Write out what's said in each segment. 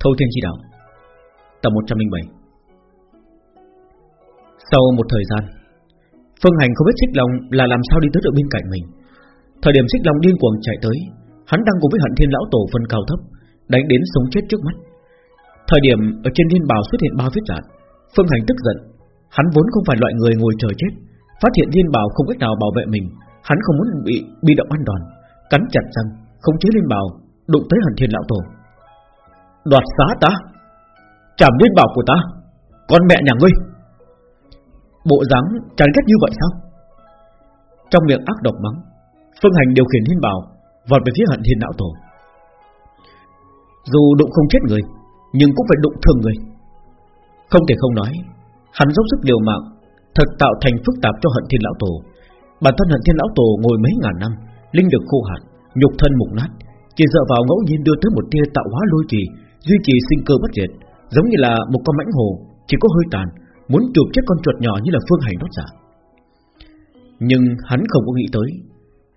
Thâu Thiên Chi Đạo, Tập 107 Sau một thời gian, Phương Hành không biết Xích Long là làm sao đi tới được bên cạnh mình. Thời điểm Xích Long điên cuồng chạy tới, Hắn đang cùng với hận thiên lão tổ phân cao thấp, Đánh đến sống chết trước mắt. Thời điểm ở trên thiên bào xuất hiện ba vết rạn, Phương Hành tức giận. Hắn vốn không phải loại người ngồi chờ chết, Phát hiện thiên bào không cách nào bảo vệ mình, Hắn không muốn bị bị động ăn đòn Cắn chặt răng Không chế liên bào Đụng tới hận thiên lão tổ. Đoạt xá ta? Chảm liên bảo của ta, Con mẹ nhà ngươi. Bộ dáng chán ghét như vậy sao? Trong miệng ác độc mắng, Phương Hành điều khiển thiên bảo Vọt về phía hận thiên lão tổ. Dù đụng không chết người, Nhưng cũng phải đụng thương người. Không thể không nói, Hắn dốc sức liều mạng, Thật tạo thành phức tạp cho hận thiên lão tổ. Bản thân hận thiên lão tổ ngồi mấy ngàn năm, Linh lực khô hạn, Nhục thân mục nát, Chỉ dựa vào ngẫu nhiên đưa tới một tia tạo hóa lôi trì Duy trì sinh cơ bất diệt, Giống như là một con mãnh hồ, Chỉ có hơi tàn, Muốn chụp chết con chuột nhỏ như là phương hành đốt giả. Nhưng hắn không có nghĩ tới,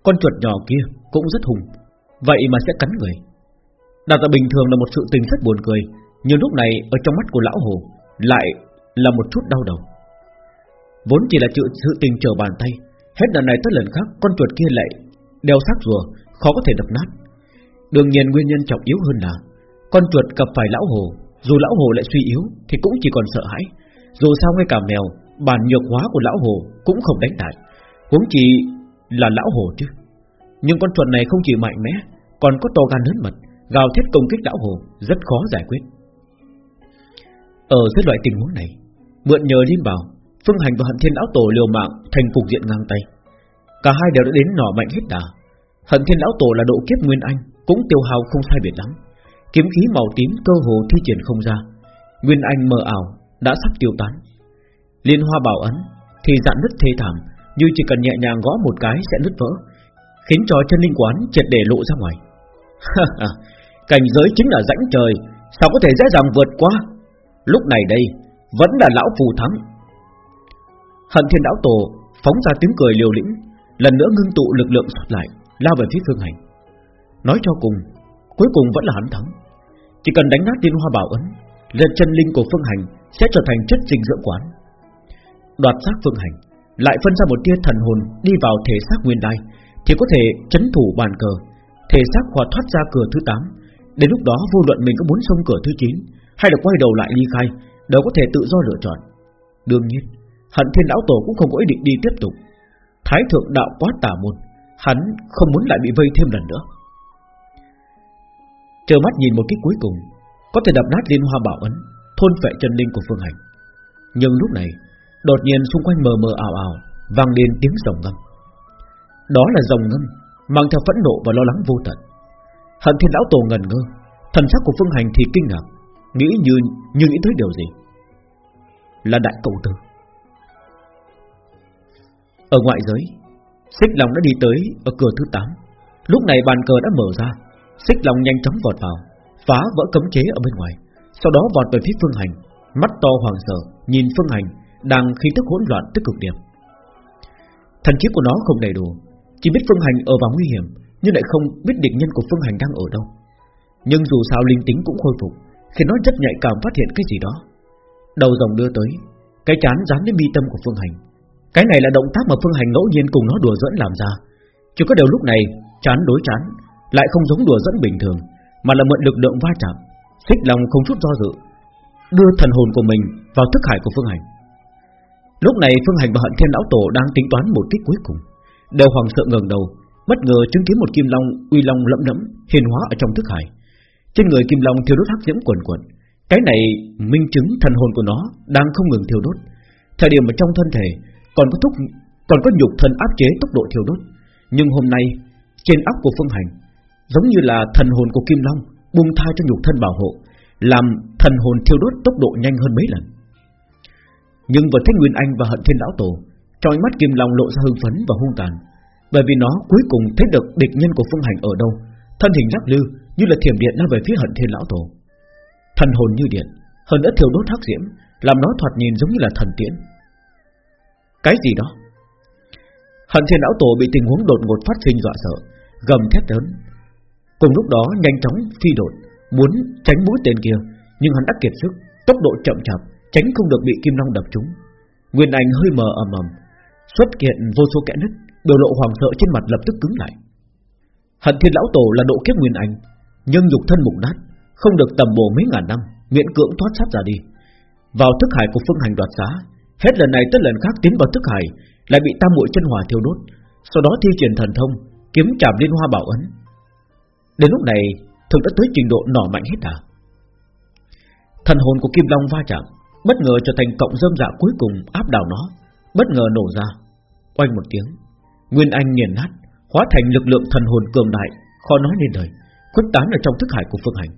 Con chuột nhỏ kia cũng rất hùng, Vậy mà sẽ cắn người. Đặt ra bình thường là một sự tình rất buồn cười, Nhưng lúc này ở trong mắt của lão hồ Lại là một chút đau đầu. Vốn chỉ là chữ, sự tình trở bàn tay, Hết lần này tới lần khác Con chuột kia lại đeo xác rùa, Khó có thể đập nát. Đương nhiên nguyên nhân trọng yếu hơn là con chuột gặp phải lão hồ, Dù lão hồ lại suy yếu Thì cũng chỉ còn sợ hãi. Dù sao ngay cả mèo, Bản nhược hóa của lão hồ cũng không đánh lại Cũng chỉ là lão hồ chứ. Nhưng con chuột này không chỉ mạnh mẽ, Còn có to gan lớn mật, Gào thét công kích lão hồ Rất khó giải quyết. Ở dưới loại tình huống này, Mượn nhờ liên bảo, Phương Hành và Hận Thiên Lão Tổ liều mạng thành cục diện ngang tay. Cả hai đều đã đến nỏ mạnh hết đà. Hận Thiên Lão Tổ là độ kiếp Nguyên Anh, Cũng tiêu hao không sai biệt lắm. Kiếm khí màu tím cơ hồ thi triển không ra. Nguyên Anh mờ ảo, Đã sắp tiêu tán. Liên hoa bảo ấn Thì dạn nứt thê thảm, Như chỉ cần nhẹ nhàng gõ một cái sẽ nứt vỡ, Khiến cho chân linh quán triệt để lộ ra ngoài. Cảnh giới chính là rãnh trời, Sao có thể dễ dàng vượt qua? Lúc này đây, Vẫn là lão phù thắng. Hận thiên lão tổ phóng ra tiếng cười liều lĩnh, Lần nữa ngưng tụ lực lượng xuất lại, Lao về phía phương hành. Nói cho cùng Cuối cùng vẫn là hắn thắng. Chỉ cần đánh nát tiên hoa bảo ấn Lên chân linh của phương hành Sẽ trở thành chất dinh dưỡng quán. Đoạt xác phương hành, Lại phân ra một tia thần hồn đi vào thể xác nguyên đai Thì có thể chấn thủ bàn cờ. Thể xác hòa thoát ra cửa thứ 8 Đến lúc đó vô luận mình có muốn xông cửa thứ 9 Hay là quay đầu lại ly khai, Đều có thể tự do lựa chọn. Đương nhiên, Hận thiên lão tổ cũng không có ý định đi tiếp tục. Thái thượng đạo quá tà môn, Hắn không muốn lại bị vây thêm lần nữa. Chờ mắt nhìn một kích cuối cùng, Có thể đập nát liên hoa bảo ấn, Thôn phệ chân linh của phương hành. Nhưng lúc này, Đột nhiên xung quanh mờ mờ ảo ảo, Vang lên tiếng rồng ngâm. Đó là rồng ngâm, Mang theo phẫn nộ và lo lắng vô tận. Hận thiên lão tổ ngần ngơ, Thần sắc của phương hành thì kinh ngạc, Nghĩ như như nghĩ tới điều gì? Là đại cầu tử. Ở ngoại giới, Xích lòng đã đi tới ở cửa thứ 8 Lúc này bàn cờ đã mở ra Xích Long nhanh chóng vọt vào, Phá vỡ cấm chế ở bên ngoài. Sau đó vọt về phía Phương Hành, Mắt to hoàng sợ, Nhìn Phương Hành Đang khí tức hỗn loạn tức cực điểm. Thần khí của nó không đầy đủ, Chỉ biết Phương Hành ở vào nguy hiểm, Nhưng lại không biết địch nhân của Phương Hành đang ở đâu. Nhưng dù sao linh tính cũng khôi phục Khi nó rất nhạy cảm phát hiện cái gì đó. Đầu rồng đưa tới, Cái chán dán đến mi tâm của Phương Hành. Cái này là động tác mà Phương Hành ngẫu nhiên cùng nó đùa dẫn làm ra. Chỉ có điều lúc này, Chán đối chán lại không giống đùa dẫn bình thường, Mà là mượn lực lượng va chạm, Xích lòng không chút do dự, Đưa thần hồn của mình vào thức hải của Phương Hành. Lúc này Phương Hành và Hận Thiên Lão Tổ đang tính toán một kích cuối cùng, Đều hoàng sợ ngẩng đầu, Bất ngờ chứng kiến một kim long uy long lẫm lẫm hiền hóa ở trong thức hải. Trên người kim long thiêu đốt hắc diễm quần quần Cái này minh chứng thần hồn của nó Đang không ngừng thiêu đốt. Thời điểm ở trong thân thể Còn có thúc, còn có nhục thân áp chế tốc độ thiêu đốt, Nhưng hôm nay Trên óc của Phương Hành Giống như là thần hồn của kim long Bung thai cho nhục thân bảo hộ, Làm thần hồn thiêu đốt tốc độ nhanh hơn mấy lần. Nhưng vừa thấy Nguyên Anh và Hận Thiên Lão Tổ Trong mắt kim long lộ ra hưng phấn và hung tàn. Bởi vì nó cuối cùng thấy được địch nhân của Phương Hành ở đâu, Thân hình lắc lư như là thiểm điện lao về phía hận thiên lão tổ. Thần hồn như điện, Hơn nữa thiêu đốt hắc diễm, Làm nó thoạt nhìn giống như là thần tiễn. Cái gì đó? Hận thiên lão tổ bị tình huống đột ngột phát sinh dọa sợ, Gầm thét lớn. Cùng lúc đó nhanh chóng phi đột, Muốn tránh mũi tên kia, Nhưng hắn đã kiệt sức, Tốc độ chậm chạp, Tránh không được bị kim long đập trúng. Nguyên Anh hơi mờ ầm ầm, Xuất hiện vô số kẽ nứt, Biểu lộ hoàng sợ trên mặt lập tức cứng lại. Hận thiên lão tổ là độ kiếp Nguyên Anh, Nhưng nhục thân mục nát, Không được tầm bổ mấy ngàn năm, Miễn cưỡng thoát sát ra đi. Vào thức hải của phương hành đoạt xá, Hết lần này tới lần khác tiến vào thức hải, Lại bị tam muội chân hỏa thiêu đốt, Sau đó thi triển thần thông, Kiếm chạm liên hoa bảo ấn. Đến lúc này thực đã tới trình độ nỏ mạnh hết à? Thần hồn của Kim Long va chạm, Bất ngờ trở thành cộng dâm dạ cuối cùng áp đảo nó, Bất ngờ nổ ra. Oanh một tiếng, Nguyên Anh nghiền nát, Hóa thành lực lượng thần hồn cường đại, Khó nói nên lời, Khuếch tán ở trong thức hải của Phương Hành.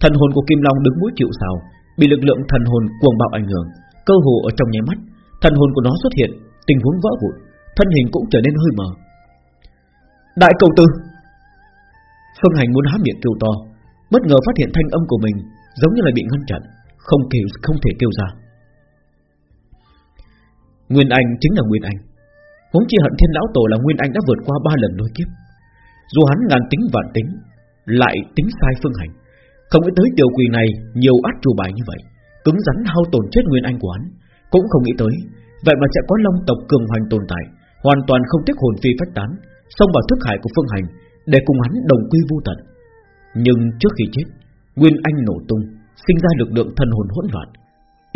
Thần hồn của Kim Long đứng mũi chịu sào, Bị lực lượng thần hồn cuồng bạo ảnh hưởng, Cơ hồ ở trong nháy mắt, Thần hồn của nó xuất hiện, Tình huống vỡ vụn, Thân hình cũng trở nên hơi mờ. Đại cầu tư! Phương Hành muốn há miệng kêu to. Bất ngờ phát hiện thanh âm của mình Giống như là bị ngăn chặn, Không kêu, không thể kêu ra. Nguyên Anh chính là Nguyên Anh. Huống chi hận thiên lão tổ là Nguyên Anh đã vượt qua ba lần đối kiếp. Dù hắn ngàn tính vạn tính, Lại tính sai phương hành. Không nghĩ tới tiểu quỷ này Nhiều át chủ bài như vậy, Cứng rắn hao tổn chết Nguyên Anh của hắn. Cũng không nghĩ tới, Vậy mà sẽ có long tộc cường hoành tồn tại, Hoàn toàn không tiếc hồn phi phách tán, Xông vào thức hải của phương hành để cùng hắn đồng quy vô tận. Nhưng trước khi chết, Nguyên Anh nổ tung, Sinh ra lực lượng thần hồn hỗn loạn.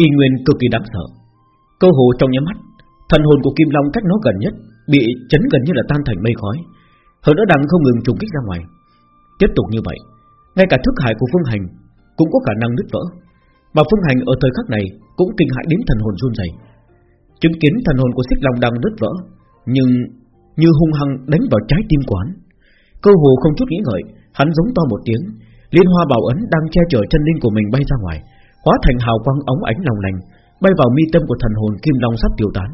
Y nguyên cực kỳ đáng sợ. Cơ hồ trong nháy mắt, Thần hồn của Kim Long cách nó gần nhất, Bị chấn gần như là tan thành mây khói. Hơn nữa đang không ngừng trùng kích ra ngoài. Tiếp tục như vậy, Ngay cả thức hải của Phương Hành Cũng có khả năng nứt vỡ. Mà Phương Hành ở thời khắc này Cũng kinh hãi đến thần hồn run rẩy. Chứng kiến thần hồn của Xích Long đang nứt vỡ, Nhưng như hung hăng đánh vào trái tim quán Cơ hồ không chút nghĩ ngợi, Hắn giống to một tiếng. Liên hoa bảo ấn đang che chở chân linh của mình bay ra ngoài. Hóa thành hào quang ống ánh lòng lành, Bay vào mi tâm của thần hồn Kim Long sắp tiêu tán.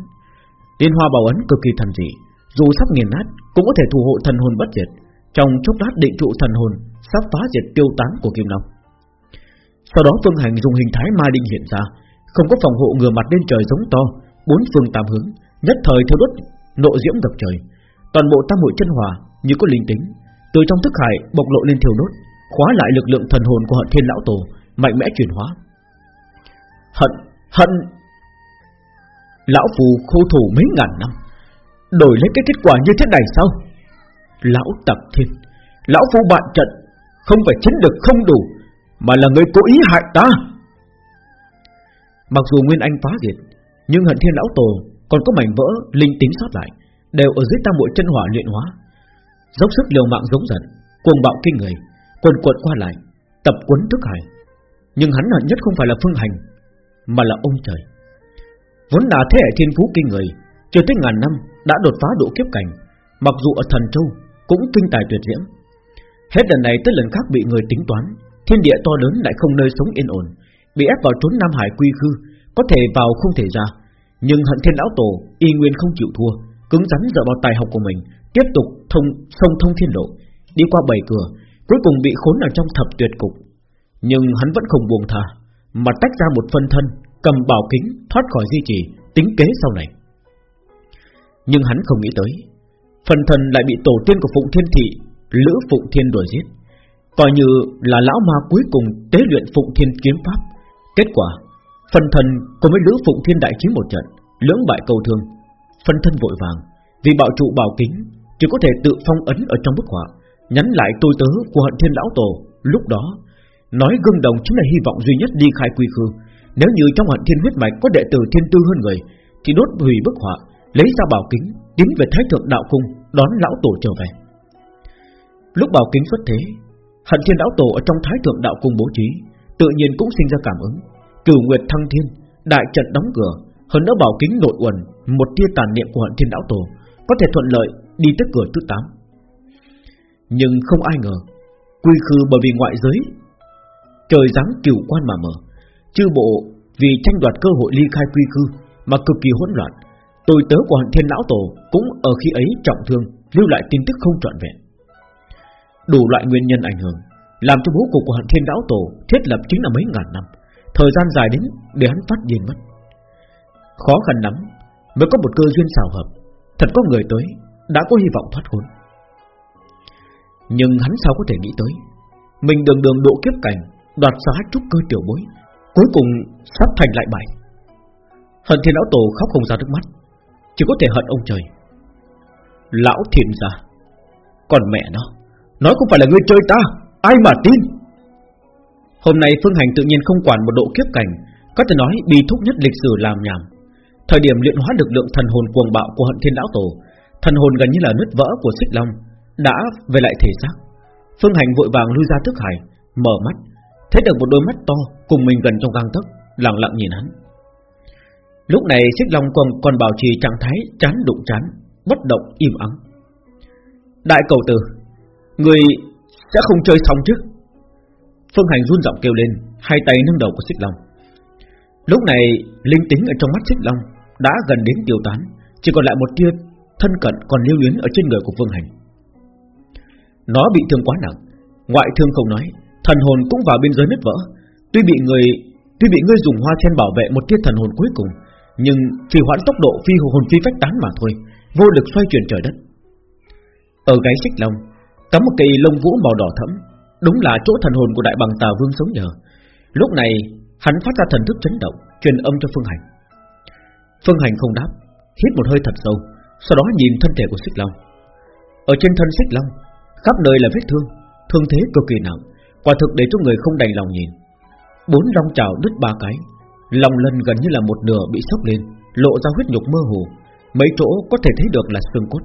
Liên hoa bảo ấn cực kỳ thần dị, Dù sắp nghiền nát, cũng có thể thủ hộ thần hồn bất diệt. Trong chốc lát định trụ thần hồn, Sắp phá diệt tiêu tán của Kim Long. Sau đó Phương Hành dùng hình thái ma định hiện ra, Không có phòng hộ ngừa mặt lên trời giống to, Bốn phương tám hướng, Nhất thời theo đốt nộ diễm ngập trời. Toàn bộ tam hội chân hòa như có linh tính. Từ trong thức hải bộc lộ lên thiêu đốt Khóa lại lực lượng thần hồn của hận thiên lão tổ Mạnh mẽ chuyển hóa. Hận, hận Lão phù khô thủ mấy ngàn năm Đổi lấy cái kết quả như thế này sao? Lão tập thiên Lão phu bạn trận Không phải chiến được không đủ Mà là người cố ý hại ta. Mặc dù Nguyên Anh phá diệt Nhưng hận thiên lão tổ Còn có mảnh vỡ linh tính sót lại Đều ở dưới tam bộ chân hỏa luyện hóa. Dốc sức liều mạng giống giận, Cuồng bạo kinh người, Quần cuộn qua lại, Tập quấn thức hải Nhưng hắn hận nhất không phải là phương hành, Mà là ông trời. Vốn là thế hệ thiên phú kinh người, Chưa tới ngàn năm đã đột phá độ kiếp cảnh, Mặc dù ở thần châu Cũng kinh tài tuyệt diễm. Hết lần này tới lần khác bị người tính toán, Thiên địa to lớn lại không nơi sống yên ổn, Bị ép vào trốn Nam Hải quy khư, Có thể vào không thể ra. Nhưng hận thiên lão tổ y nguyên không chịu thua, Cứng rắn dựa vào tài học của mình, Tiếp tục thông, sông thông thiên lộ, Đi qua bảy cửa, Cuối cùng bị khốn ở trong thập tuyệt cục. Nhưng hắn vẫn không buông tha, Mà tách ra một phân thân, Cầm bảo kính, thoát khỏi di trì, Tính kế sau này. Nhưng hắn không nghĩ tới Phần thần lại bị tổ tiên của Phụng Thiên Thị, Lữ Phụng Thiên đuổi giết. Coi như là lão ma cuối cùng Tế luyện Phụng Thiên kiếm pháp. Kết quả Phần thần cùng với Lữ Phụng Thiên đại chiến một trận, Lưỡng bại cầu thương. Phần thân vội vàng, Vì bạo trụ bảo kính chỉ có thể tự phong ấn ở trong bức họa. Nhắn lại tôi tớ của hận thiên lão tổ. Lúc đó, Nói gương đồng chính là hy vọng duy nhất đi khai quy khư. Nếu như trong hận thiên huyết mạch có đệ tử thiên tư hơn người, Thì đốt hủy bức họa, Lấy ra bảo kính, Tiến về thái thượng đạo cung, Đón lão tổ trở về. Lúc bảo kính xuất thế, Hận thiên lão tổ ở trong thái thượng đạo cung bố trí, Tự nhiên cũng sinh ra cảm ứng. Cửu nguyệt thăng thiên, Đại trận đóng cửa, Hơn nữa bảo kính nội uẩn Một tia tàn niệm của hận thiên lão tổ, Có thể thuận lợi đi tới cửa thứ 8 Nhưng không ai ngờ, Quy khư bởi vì ngoại giới, Trời dáng cửu quan mà mở, Chư bộ vì tranh đoạt cơ hội ly khai quy khư Mà cực kỳ hỗn loạn. Tôi tớ của hận thiên lão tổ Cũng ở khi ấy trọng thương, Lưu lại tin tức không trọn vẹn. Đủ loại nguyên nhân ảnh hưởng, Làm cho bố cục của hận thiên lão tổ Thiết lập chính là mấy ngàn năm, Thời gian dài đến để hắn phát điên mất. Khó khăn lắm Mới có một cơ duyên xào hợp, Thật có người tới đã có hy vọng thoát khốn. Nhưng hắn sao có thể nghĩ tới, Mình đường đường độ kiếp cảnh, Đoạt xá trúc cơ tiểu bối, Cuối cùng sắp thành lại bại Hận thiên lão tổ khóc không ra nước mắt, Chỉ có thể hận ông trời. Lão thiên gia Còn mẹ nó, Nói không phải là người chơi ta, Ai mà tin? Hôm nay Phương Hành tự nhiên không quản một độ kiếp cảnh, Có thể nói bi thúc nhất lịch sử làm nhảm. Thời điểm luyện hóa lực lượng thần hồn cuồng bạo của hận thiên lão tổ Thần hồn gần như là nứt vỡ của xích long Đã về lại thể xác. Phương Hành vội vàng lui ra thức hải Mở mắt Thấy được một đôi mắt to cùng mình gần trong gang tấc Lặng lặng nhìn hắn. Lúc này xích long còn, còn bảo trì trạng thái chán đụng chán Bất động im ắng. Đại cầu tử Người sẽ không chơi xong chứ? Phương Hành run giọng kêu lên Hai tay nâng đầu của xích long. Lúc này linh tính ở trong mắt xích long Đã gần đến tiêu tán Chỉ còn lại một tia thân cận còn lưu luyến Ở trên người của Phương Hành. Nó bị thương quá nặng, Ngoại thương không nói, Thần hồn cũng vào biên giới nứt vỡ. Tuy bị người, Tuy bị ngươi dùng hoa sen bảo vệ một tia thần hồn cuối cùng, Nhưng chỉ hoãn tốc độ phi hồn phi phách tán mà thôi, Vô lực xoay chuyển trời đất. Ở gáy xích long Cắm một cây lông vũ màu đỏ thẫm, Đúng là chỗ thần hồn của đại bằng tà vương sống nhờ. Lúc này, hắn phát ra thần thức chấn động, Truyền âm cho Phương Hành. Phương Hành không đáp, Hít một hơi thật sâu sau đó nhìn thân thể của xích long. Ở trên thân xích long, Khắp nơi là vết thương Thương thế cực kỳ nặng, Quả thực để cho người không đành lòng nhìn. Bốn long trào đứt ba cái, Lòng lần gần như là một nửa bị sốc lên, Lộ ra huyết nhục mơ hồ, Mấy chỗ có thể thấy được là xương cốt.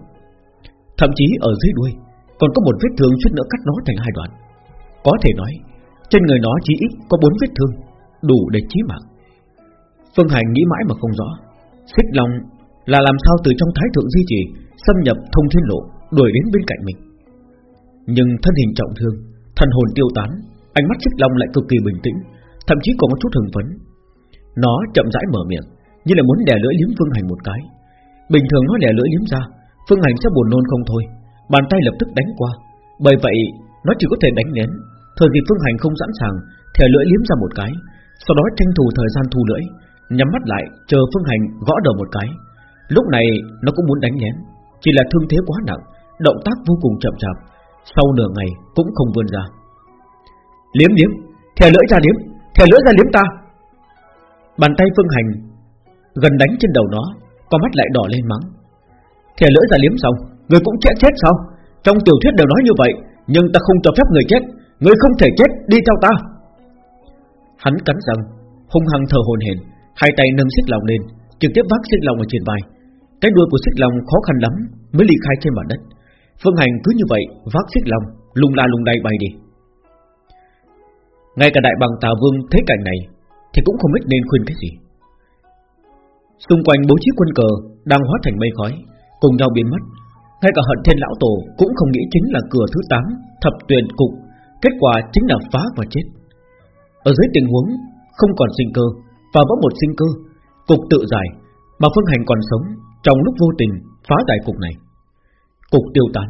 Thậm chí ở dưới đuôi, Còn có một vết thương suýt nữa cắt nó thành hai đoạn. Có thể nói, Trên người nó chỉ ít có bốn vết thương, Đủ để chí mạng. Phương Hành nghĩ mãi mà không rõ, Xích Long là làm sao từ trong thái thượng duy trì, Xâm nhập thông thiên lộ, Đuổi đến bên cạnh mình. Nhưng thân hình trọng thương, Thần hồn tiêu tán, Ánh mắt xích long lại cực kỳ bình tĩnh, Thậm chí còn có chút hưng phấn. Nó chậm rãi mở miệng, Như là muốn đè lưỡi liếm Phương Hành một cái. Bình thường nó đè lưỡi liếm ra Phương Hành sẽ buồn nôn không thôi, Bàn tay lập tức đánh qua. Bởi vậy, nó chỉ có thể đánh nén. Thời dịp Phương Hành không sẵn sàng, thè lưỡi liếm ra một cái, Sau đó tranh thủ thời gian thu lưỡi, Nhắm mắt lại, chờ Phương Hành gõ đầu một cái. Lúc này, nó cũng muốn đánh nén Chỉ là thương thế quá nặng, Động tác vô cùng chậm chạp. Sau nửa ngày, cũng không vươn ra. Liếm liếm, thè lưỡi ra liếm, Thè lưỡi ra liếm ta. Bàn tay Phương Hành, Gần đánh trên đầu nó, Con mắt lại đỏ lên mắng. Thè lưỡi ra liếm xong, Người cũng chết chết sao? Trong tiểu thuyết đều nói như vậy, Nhưng ta không cho phép người chết. Người không thể chết, đi theo ta. Hắn cắn răng, Hung hăng thở hồn hển, Hai tay nâng xích lòng lên, Trực tiếp vác xích lòng ở trên vai. Cái đuôi của xích long khó khăn lắm Mới ly khai trên mặt đất. Phương Hành cứ như vậy vác xích long Lùng la lùng đay bay đi. Ngay cả đại bằng tà vương thấy cảnh này Thì cũng không biết nên khuyên cái gì. Xung quanh bố trí quân cờ Đang hóa thành mây khói, Cùng nhau biến mất. Ngay cả hận thiên lão tổ cũng không nghĩ chính là cửa thứ 8 Thập tuyển cục, Kết quả chính là phá và chết. Ở dưới tình huống không còn sinh cơ Và vẫn một sinh cơ, Cục tự giải Mà Phương Hành còn sống trong lúc vô tình phá giải cục này, Cục tiêu tán.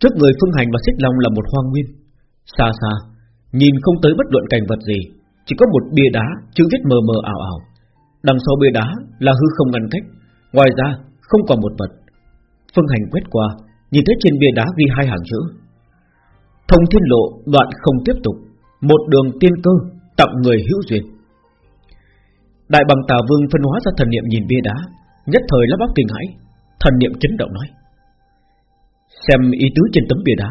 Trước người Phương Hành và Xích Long là một hoang nguyên. Xa xa, Nhìn không tới bất luận cảnh vật gì, Chỉ có một bia đá chữ viết mờ mờ ảo ảo. Đằng sau bia đá là hư không ngăn cách, Ngoài ra không còn một vật. Phương Hành quét qua, Nhìn thấy trên bia đá ghi hai hàng chữ. Thông thiên lộ đoạn không tiếp tục, Một đường tiên cơ Tặng người hữu duyên. Đại bằng tà vương phân hóa ra thần niệm nhìn bia đá Nhất thời lắp bắp kinh hãi, Thần niệm chấn động nói. Xem ý tứ trên tấm bia đá,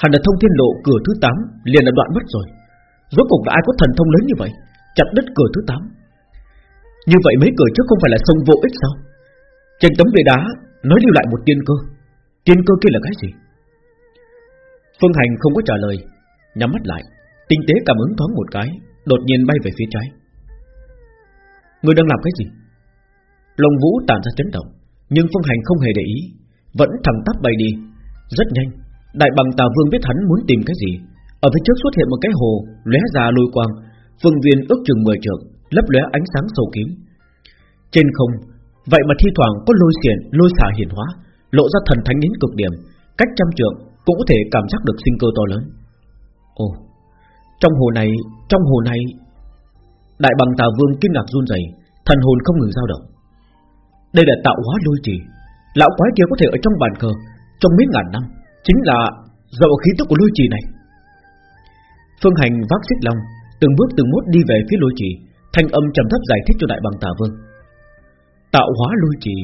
Hẳn là thông thiên lộ cửa thứ 8 Liền là đoạn mất rồi. Rốt cuộc là ai có thần thông lớn như vậy, Chặt đứt cửa thứ 8 Như vậy mấy cửa trước không phải là sông vô ích sao? Trên tấm bia đá Nói lưu lại một tiên cơ. Tiên cơ kia là cái gì? Phương Hành không có trả lời, Nhắm mắt lại, Tinh tế cảm ứng thoáng một cái, Đột nhiên bay về phía trái. Người đang làm cái gì? Lồng vũ tản ra chấn động Nhưng Phương Hành không hề để ý Vẫn thẳng tắp bay đi. Rất nhanh Đại bằng tà vương biết hắn muốn tìm cái gì. Ở phía trước xuất hiện một cái hồ lóe ra lôi quang Phương viên ước chừng 10 trượng Lấp lóe ánh sáng sâu kín. Trên không Vậy mà thi thoảng có lôi xiển Lôi xả hiển hóa Lộ ra thần thánh đến cực điểm Cách trăm trượng cũng có thể cảm giác được sinh cơ to lớn. Ồ Trong hồ này Trong hồ này Đại bằng tà vương kinh ngạc run rẩy, Thần hồn không ngừng dao động. Đây là tạo hóa lôi trì. Lão quái kia có thể ở trong bàn cờ, Trong mấy ngàn năm, Chính là dầu khí tức của lôi trì này. Phương Hành vác xích long Từng bước từng mốt đi về phía lôi trì, Thanh âm trầm thấp giải thích cho đại bằng tà vương. Tạo hóa lôi trì.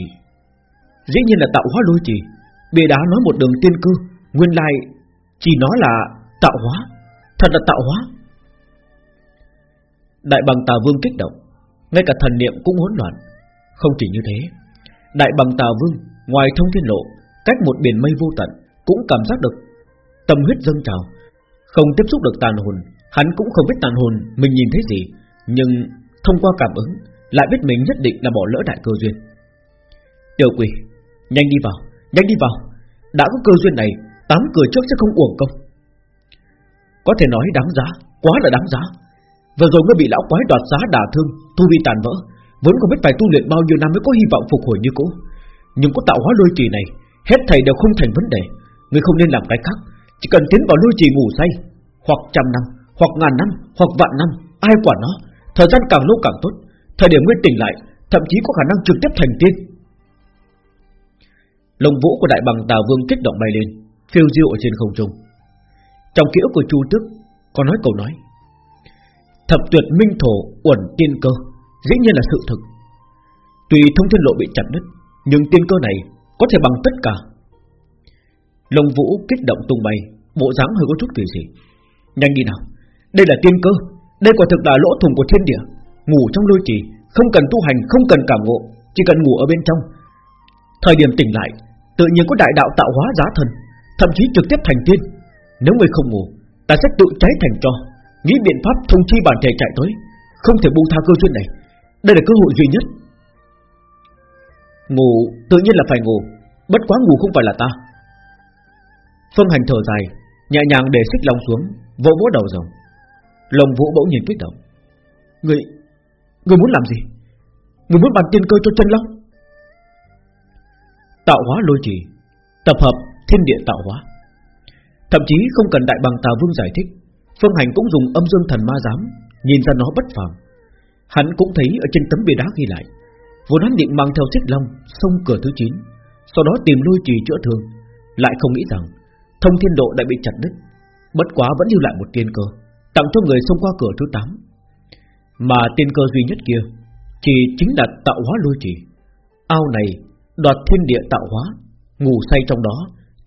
Dĩ nhiên là tạo hóa lôi trì. Bia đá nói một đường tiên cư, Nguyên lai chỉ nói là tạo hóa. Thật là tạo hóa. Đại bằng tà vương kích động, Ngay cả thần niệm cũng hỗn loạn. Không chỉ như thế Đại bằng tà vương ngoài thông thiên lộ Cách một biển mây vô tận Cũng cảm giác được tâm huyết dâng trào. Không tiếp xúc được tàn hồn Hắn cũng không biết tàn hồn mình nhìn thấy gì Nhưng thông qua cảm ứng Lại biết mình nhất định là bỏ lỡ đại cơ duyên. Tiểu quỷ Nhanh đi vào, nhanh đi vào. Đã có cơ duyên này Tám cửa trước sẽ không uổng công. Có thể nói đáng giá, quá là đáng giá. Vừa rồi mới bị lão quái đoạt giá đả thương Tu vi tàn vỡ Vốn không biết phải tu luyện bao nhiêu năm mới có hy vọng phục hồi như cũ. Nhưng có tạo hóa lôi trì này Hết thầy đều không thành vấn đề. Ngươi không nên làm cái khác. Chỉ cần tiến vào lôi trì ngủ say Hoặc trăm năm, hoặc ngàn năm, hoặc vạn năm Ai quản nó? Thời gian càng lâu càng tốt. Thời điểm ngươi tỉnh lại Thậm chí có khả năng trực tiếp thành tiên. Lồng vũ của đại bằng tà vương kích động bay lên Phiêu diêu ở trên không trung. Trong ký ức của Chu Tước Có nói câu nói Thập tuyệt minh thổ uẩn tiên cơ. Dĩ nhiên là sự thực. Tuy thông thiên lộ bị chặt đứt, Nhưng tiên cơ này có thể bằng tất cả. Lồng vũ kích động tung bay, Bộ dáng hơi có chút kỳ dị. Nhanh đi nào, Đây là tiên cơ, Đây quả thực là lỗ thủng của thiên địa. Ngủ trong lôi trì, Không cần tu hành, Không cần cảm ngộ, Chỉ cần ngủ ở bên trong. Thời điểm tỉnh lại, Tự nhiên có đại đạo tạo hóa giá thần, Thậm chí trực tiếp thành tiên. Nếu người không ngủ, Ta sẽ tự cháy thành cho, Nghĩ biện pháp thông chi bản thể chạy tới, Không thể buông tha cơ duyên này. Đây là cơ hội duy nhất. Ngủ tự nhiên là phải ngủ. Bất quá ngủ không phải là ta. Phương hành thở dài Nhẹ nhàng để xích lòng xuống Vỗ vỗ đầu rồng. Lồng vũ bỗng nhìn kích động. Người, người muốn làm gì? Người muốn bàn tiên cơ cho chân long? Tạo hóa lôi trì Tập hợp thiên địa tạo hóa. Thậm chí không cần đại bằng tà vương giải thích Phương Hành cũng dùng âm dương thần ma giám Nhìn ra nó bất phàm. Hắn cũng thấy ở trên tấm bia đá ghi lại. Vốn hắn định mang theo xích long Xông cửa thứ 9 Sau đó tìm lôi trì chữa thương. Lại không nghĩ rằng thông thiên độ đã bị chặt đứt Bất quá vẫn lưu lại một tiên cơ Tặng cho người xông qua cửa thứ 8 Mà tiên cơ duy nhất kia Chỉ chính là tạo hóa lôi trì. Ao này đoạt thiên địa tạo hóa, ngủ say trong đó,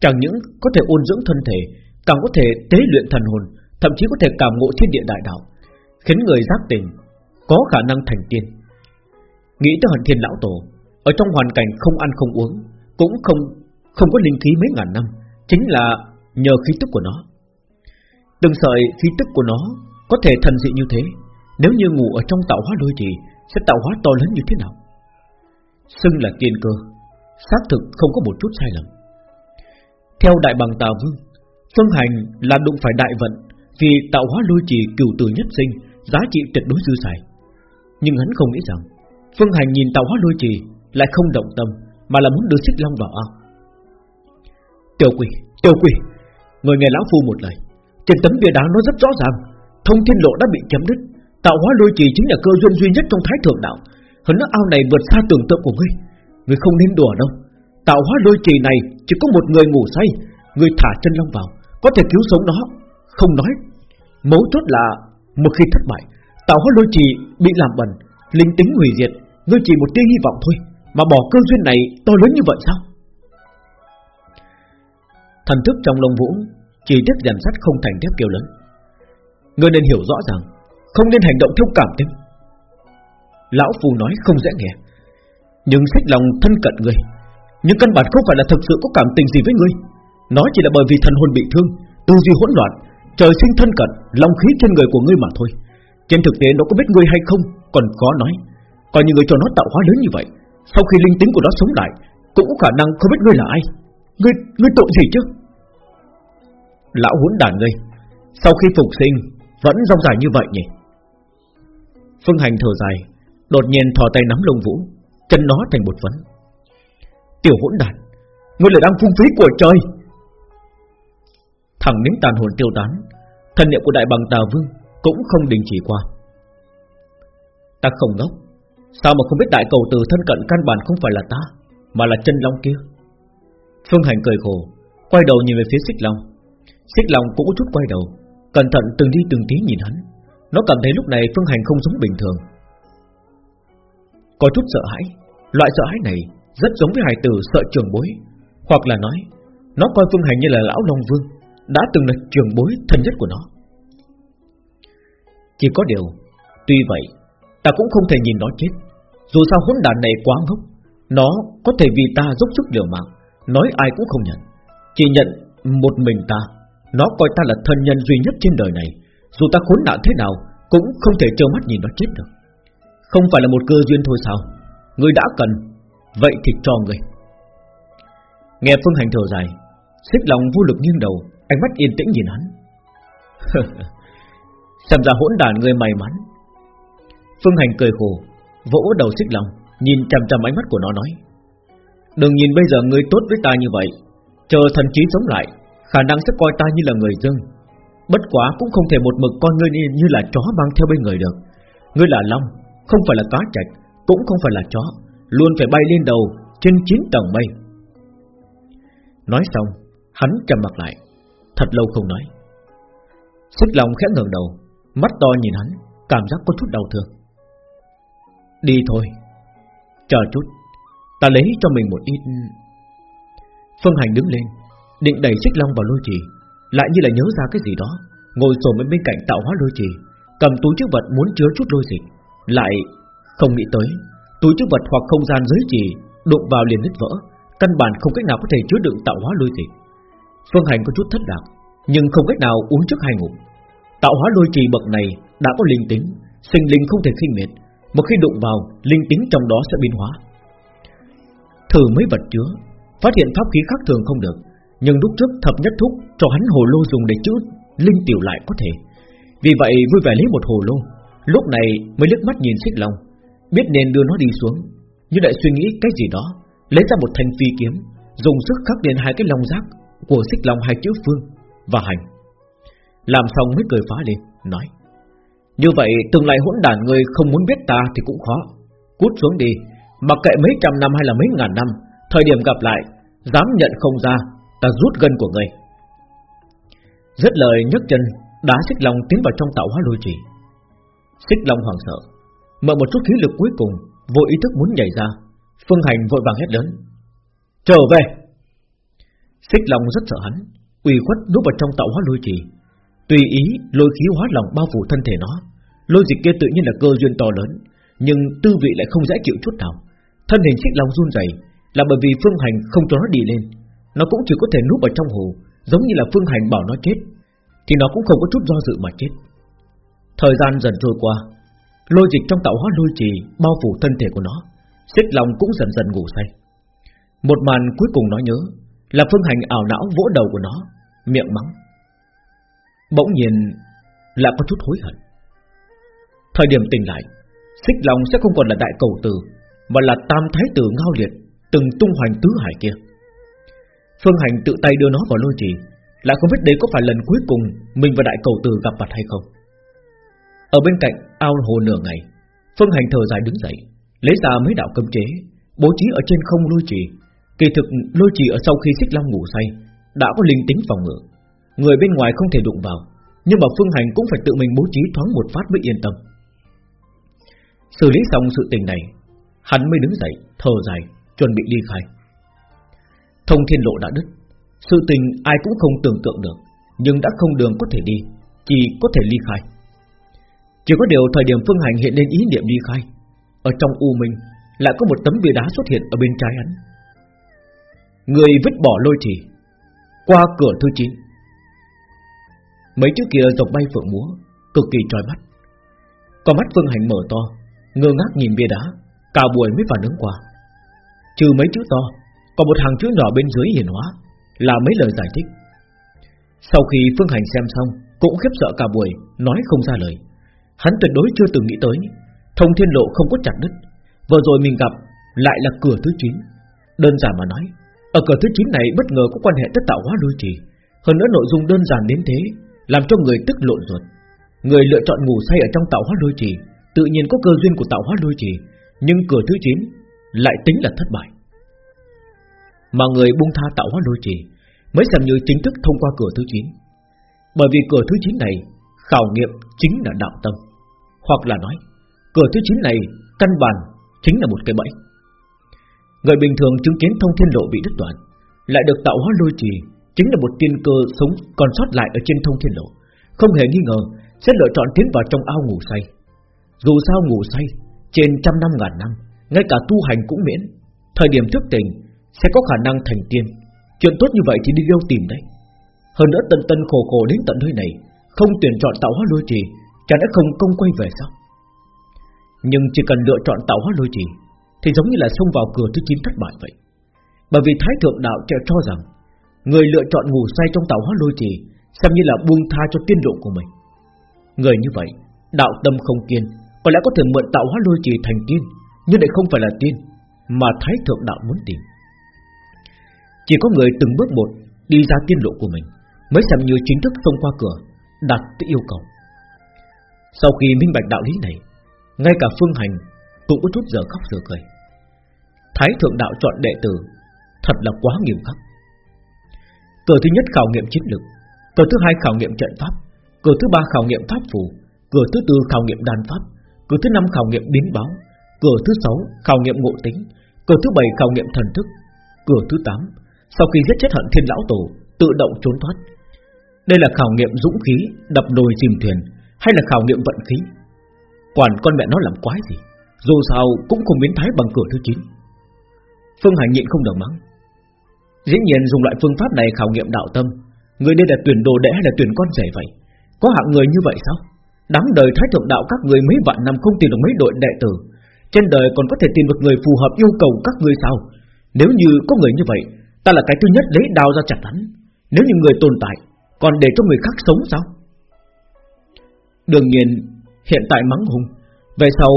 chẳng những có thể ôn dưỡng thân thể, càng có thể tế luyện thần hồn, thậm chí có thể cảm ngộ thiên địa đại đạo, khiến người giác tình có khả năng thành tiên. Nghĩ tới hận thiên lão tổ, ở trong hoàn cảnh không ăn không uống, cũng không không có linh khí mấy ngàn năm, chính là nhờ khí tức của nó. Từng sợi khí tức của nó có thể thần dị như thế, nếu như ngủ ở trong tạo hóa lôi trì sẽ tạo hóa to lớn như thế nào? Xưng là tiên cơ xác thực không có một chút sai lầm. Theo đại bằng tào vương, Phương Hành là đụng phải đại vận vì tạo hóa lôi trì cửu tử nhất sinh, giá trị tuyệt đối dư xài. Nhưng hắn không nghĩ rằng Phương Hành nhìn tạo hóa lôi trì lại không động tâm, mà là muốn đưa xích long vào ao. Tiểu quỷ, tiểu quỷ, người nghe lão phu một lời. Trên tấm bia đá nó rất rõ ràng, thông thiên lộ đã bị chấm đứt, tạo hóa lôi trì chính là cơ duyên duy nhất trong thái thượng đạo. Hơn nữa ao này vượt xa tưởng tượng của ngươi Người không nên đùa đâu Tạo hóa lôi trì này chỉ có một người ngủ say Người thả chân long vào Có thể cứu sống nó Không nói Mấu chốt là Một khi thất bại Tạo hóa lôi trì bị làm bẩn, Linh tính hủy diệt Ngươi chỉ một tia hy vọng thôi, Mà bỏ cơ duyên này to lớn như vậy sao? Thần thức trong lông vũ Chỉ tiếp dàn sắt không thành thép kêu lớn. Ngươi nên hiểu rõ rằng Không nên hành động theo cảm tính Lão Phù nói không dễ nghe, nhưng sách lòng thân cận ngươi Nhưng căn bản không phải là thực sự có cảm tình gì với ngươi Nó chỉ là bởi vì thần hồn bị thương, Tư duy hỗn loạn, Trời sinh thân cận Long khí trên người của ngươi mà thôi. Trên thực tế nó có biết ngươi hay không Còn khó nói Coi như người cho nó tạo hóa lớn như vậy Sau khi linh tính của nó sống lại Cũng có khả năng không biết ngươi là ai Ngươi, ngươi tội gì chứ Lão huấn đàn ngươi Sau khi phục sinh Vẫn rong dài như vậy nhỉ Phương Hành thở dài Đột nhiên thò tay nắm lông vũ chân nó thành một vấn. Tiểu hỗn đàn, ngươi là đang phung phí của trời. Thằng đến tàn hồn tiêu tán, thần niệm của đại bằng tà vương cũng không đình chỉ qua. Ta không ngốc, sao mà không biết đại cầu từ thân cận căn bản không phải là ta, mà là chân long kia. Phương Hành cười khổ, quay đầu nhìn về phía xích long. Xích long cũng có chút quay đầu, Cẩn thận từng đi từng tí nhìn hắn Nó cảm thấy lúc này Phương Hành không giống bình thường Có chút sợ hãi Loại sợ hãi này rất giống với hài tử sợ trường bối Hoặc là nói Nó coi Phương Hành như là lão Long Vương Đã từng là trường bối thân nhất của nó chỉ có điều, Tuy vậy, Ta cũng không thể nhìn nó chết. Dù sao hỗn đàn này quá ngốc, Nó có thể vì ta giúp sức liều mạng, Nói ai cũng không nhận. Chỉ nhận một mình ta, Nó coi ta là thân nhân duy nhất trên đời này. Dù ta khốn nạn thế nào, Cũng không thể trơ mắt nhìn nó chết được. Không phải là một cơ duyên thôi sao? Người đã cần, Vậy thì cho người Nghe Phương Hành thở dài, Xích lòng vô lực nghiêng đầu, Ánh mắt yên tĩnh nhìn hắn. Xem ra hỗn đàn người may mắn. Phương Hành cười khổ, Vỗ đầu xích lòng, Nhìn chằm chằm ánh mắt của nó nói, Đừng nhìn bây giờ người tốt với ta như vậy, Chờ thần trí sống lại, Khả năng sẽ coi ta như là người dưng. Bất quá cũng không thể một mực coi ngươi như là chó mang theo bên người được. Ngươi là long, Không phải là cá trạch Cũng không phải là chó, Luôn phải bay lên đầu, Trên 9 tầng mây. Nói xong, Hắn trầm mặt lại, Thật lâu không nói. Xích lòng khẽ ngẩng đầu Mắt to nhìn hắn, Cảm giác có chút đau thương. Đi thôi, Chờ chút, Ta lấy cho mình một ít. Phương Hành đứng lên, Định đẩy xích long vào lôi trì, Lại như là nhớ ra cái gì đó, Ngồi xổm bên cạnh tạo hóa lôi trì, Cầm túi chức vật muốn chứa chút lôi dịch, Lại không nghĩ tới, Túi chức vật hoặc không gian dưới trì Đụng vào liền nứt vỡ, Căn bản không cách nào có thể chứa đựng tạo hóa lôi dịch. Phương Hành có chút thất lạc, Nhưng không cách nào uống trước hai ngụm. Tạo hóa lôi trì bậc này đã có linh tính, Sinh linh không thể khinh miệt Một khi đụng vào, Linh tính trong đó sẽ biến hóa. Thử mấy vật chứa, Phát hiện pháp khí khác thường không được, Nhưng lúc trước thập nhất thúc cho hắn hồ lô dùng để chữ Linh tiểu lại có thể. Vì vậy vui vẻ lấy một hồ lô, Lúc này mới liếc mắt nhìn xích long, Biết nên đưa nó đi xuống, Nhưng lại suy nghĩ cái gì đó, Lấy ra một thanh phi kiếm, Dùng sức khắc lên hai cái long giác Của xích long hai chữ phương và hành. Làm xong mới cười phá lên, Nói, Như vậy tương lai hỗn đản người không muốn biết ta thì cũng khó. Cút xuống đi, Mặc kệ mấy trăm năm hay là mấy ngàn năm, Thời điểm gặp lại, Dám nhận không ra, Ta rút gân của người Rất lời, nhấc chân, Đá xích long tiến vào trong tạo hóa lôi trì. Xích long hoàng sợ, Mở một chút khí lực cuối cùng, Vô ý thức muốn nhảy ra, Phương hành vội vàng hét lớn, Trở về! Xích long rất sợ hắn ủy khuất núp vào trong tạo hóa lôi trì. Tùy ý lôi khí hóa lòng bao phủ thân thể nó Lôi dịch kia tự nhiên là cơ duyên to lớn Nhưng tư vị lại không dễ chịu chút nào Thân hình xích long run rẩy là bởi vì phương hành không cho nó đi lên, nó cũng chỉ có thể núp ở trong hồ, giống như là phương hành bảo nó chết, thì nó cũng không có chút do dự mà chết. Thời gian dần trôi qua, lôi dịch trong tạo hóa lôi trì bao phủ thân thể của nó, xích long cũng dần dần ngủ say. Một màn cuối cùng nó nhớ là phương hành ảo não vỗ đầu của nó, miệng mắng. Bỗng nhiên lại có chút hối hận. Thời điểm tỉnh lại, xích long sẽ không còn là đại cầu tử mà là tam thái tử ngao liệt Từng tung hoành tứ hải kia. Phương Hành tự tay đưa nó vào lôi trì Lại không biết đây có phải lần cuối cùng Mình và đại cầu tử gặp mặt hay không. Ở bên cạnh ao hồ nửa ngày Phương Hành thở dài đứng dậy Lấy ra mấy đạo cấm chế Bố trí ở trên không lôi trì. Kỳ thực lôi trì ở sau khi xích long ngủ say Đã có linh tính phòng ngự. Người bên ngoài không thể đụng vào Nhưng mà Phương Hành cũng phải tự mình bố trí thoáng một phát mới yên tâm Xử lý xong sự tình này Hắn mới đứng dậy, thở dài, chuẩn bị đi khai. Thông thiên lộ đã đứt, sự tình ai cũng không tưởng tượng được, nhưng đã không đường có thể đi, chỉ có thể ly khai. Chỉ có điều thời điểm Phương Hành hiện lên ý niệm ly khai, ở trong u minh lại có một tấm bia đá xuất hiện ở bên trái hắn. Người vứt bỏ lôi trì qua cửa thứ 9. Mấy chữ kia dọc bay phượng múa, cực kỳ trói mắt. Con mắt Phương Hành mở to, ngơ ngác nhìn bia đá, Cả buổi mới phản ứng qua. Trừ mấy chữ to Còn một hàng chữ nhỏ bên dưới hiển hóa Là mấy lời giải thích. Sau khi Phương Hành xem xong Cũng khiếp sợ cả buổi Nói không ra lời. Hắn tuyệt đối chưa từng nghĩ tới Thông thiên lộ không có chặt đứt. Vừa rồi mình gặp lại là cửa thứ 9 Đơn giản mà nói Ở cửa thứ 9 này bất ngờ có quan hệ tất tạo hóa lôi trì. Hơn nữa nội dung đơn giản đến thế làm cho người tức lộn ruột. Người lựa chọn ngủ say ở trong tạo hóa lôi trì, Tự nhiên có cơ duyên của tạo hóa lôi trì, nhưng cửa thứ 9 Lại tính là thất bại. Mà người buông tha tạo hóa lôi trì Mới xem như chính thức thông qua cửa thứ 9 Bởi vì cửa thứ 9 này Khảo nghiệm chính là đạo tâm. Hoặc là nói, Cửa thứ 9 này căn bản chính là một cái bẫy. Người bình thường chứng kiến thông thiên lộ bị đứt đoạn, Lại được tạo hóa lôi trì Chính là một tiên cơ sống còn sót lại ở trên thông thiên lộ. Không hề nghi ngờ, Sẽ lựa chọn tiến vào trong ao ngủ say. Dù sao ngủ say, Trên trăm năm ngàn năm, Ngay cả tu hành cũng miễn. Thời điểm thức tỉnh, Sẽ có khả năng thành tiên. Chuyện tốt như vậy thì đi đâu tìm đấy Hơn nữa tận tân khổ khổ đến tận nơi này, Không tuyển chọn tạo hóa lôi trì Chẳng đã không công quay về sao? Nhưng chỉ cần lựa chọn tạo hóa lôi trì, Thì giống như là xông vào cửa thứ chín thất bại vậy. Bởi vì Thái Thượng Đạo cho rằng Người lựa chọn ngủ say trong tạo hóa lôi trì, Xem như là buông tha cho tiên lộ của mình. Người như vậy, Đạo tâm không kiên, Có lẽ có thể mượn tạo hóa lôi trì thành tiên, Nhưng lại không phải là tiên, Mà Thái Thượng Đạo muốn tìm. Chỉ có người từng bước một Đi ra tiên lộ của mình, Mới xem như chính thức xông qua cửa, Đạt tới yêu cầu. Sau khi minh bạch đạo lý này, Ngay cả phương hành cũng có chút giờ khóc giờ cười. Thái Thượng Đạo chọn đệ tử, Thật là quá nghiêm khắc. Cửa thứ nhất khảo nghiệm chiến lực, Cửa thứ hai khảo nghiệm trận pháp Cửa thứ ba khảo nghiệm pháp phù Cửa thứ tư khảo nghiệm đan pháp Cửa thứ năm khảo nghiệm biến báo Cửa thứ sáu khảo nghiệm ngộ tính Cửa thứ bảy khảo nghiệm thần thức Cửa thứ tám Sau khi giết chết hận thiên lão tổ Tự động trốn thoát. Đây là khảo nghiệm dũng khí Đập đồi chìm thuyền Hay là khảo nghiệm vận khí? Quản con mẹ nó làm quái gì Dù sao cũng không biến thái bằng cửa thứ 9 Phương Hải nhịn không được mắng. Dĩ nhiên dùng loại phương pháp này khảo nghiệm đạo tâm, Người đây là tuyển đồ đệ hay là tuyển con rể vậy? Có hạng người như vậy sao? Đáng đời thái thượng đạo các người mấy vạn năm không tìm được mấy đội đệ tử. Trên đời còn có thể tìm được người phù hợp yêu cầu các người sao? Nếu như có người như vậy, Ta là cái thứ nhất lấy đao ra chặt hắn. Nếu như người tồn tại, Còn để cho người khác sống sao? Đương nhiên, Hiện tại mắng hung. Về sau,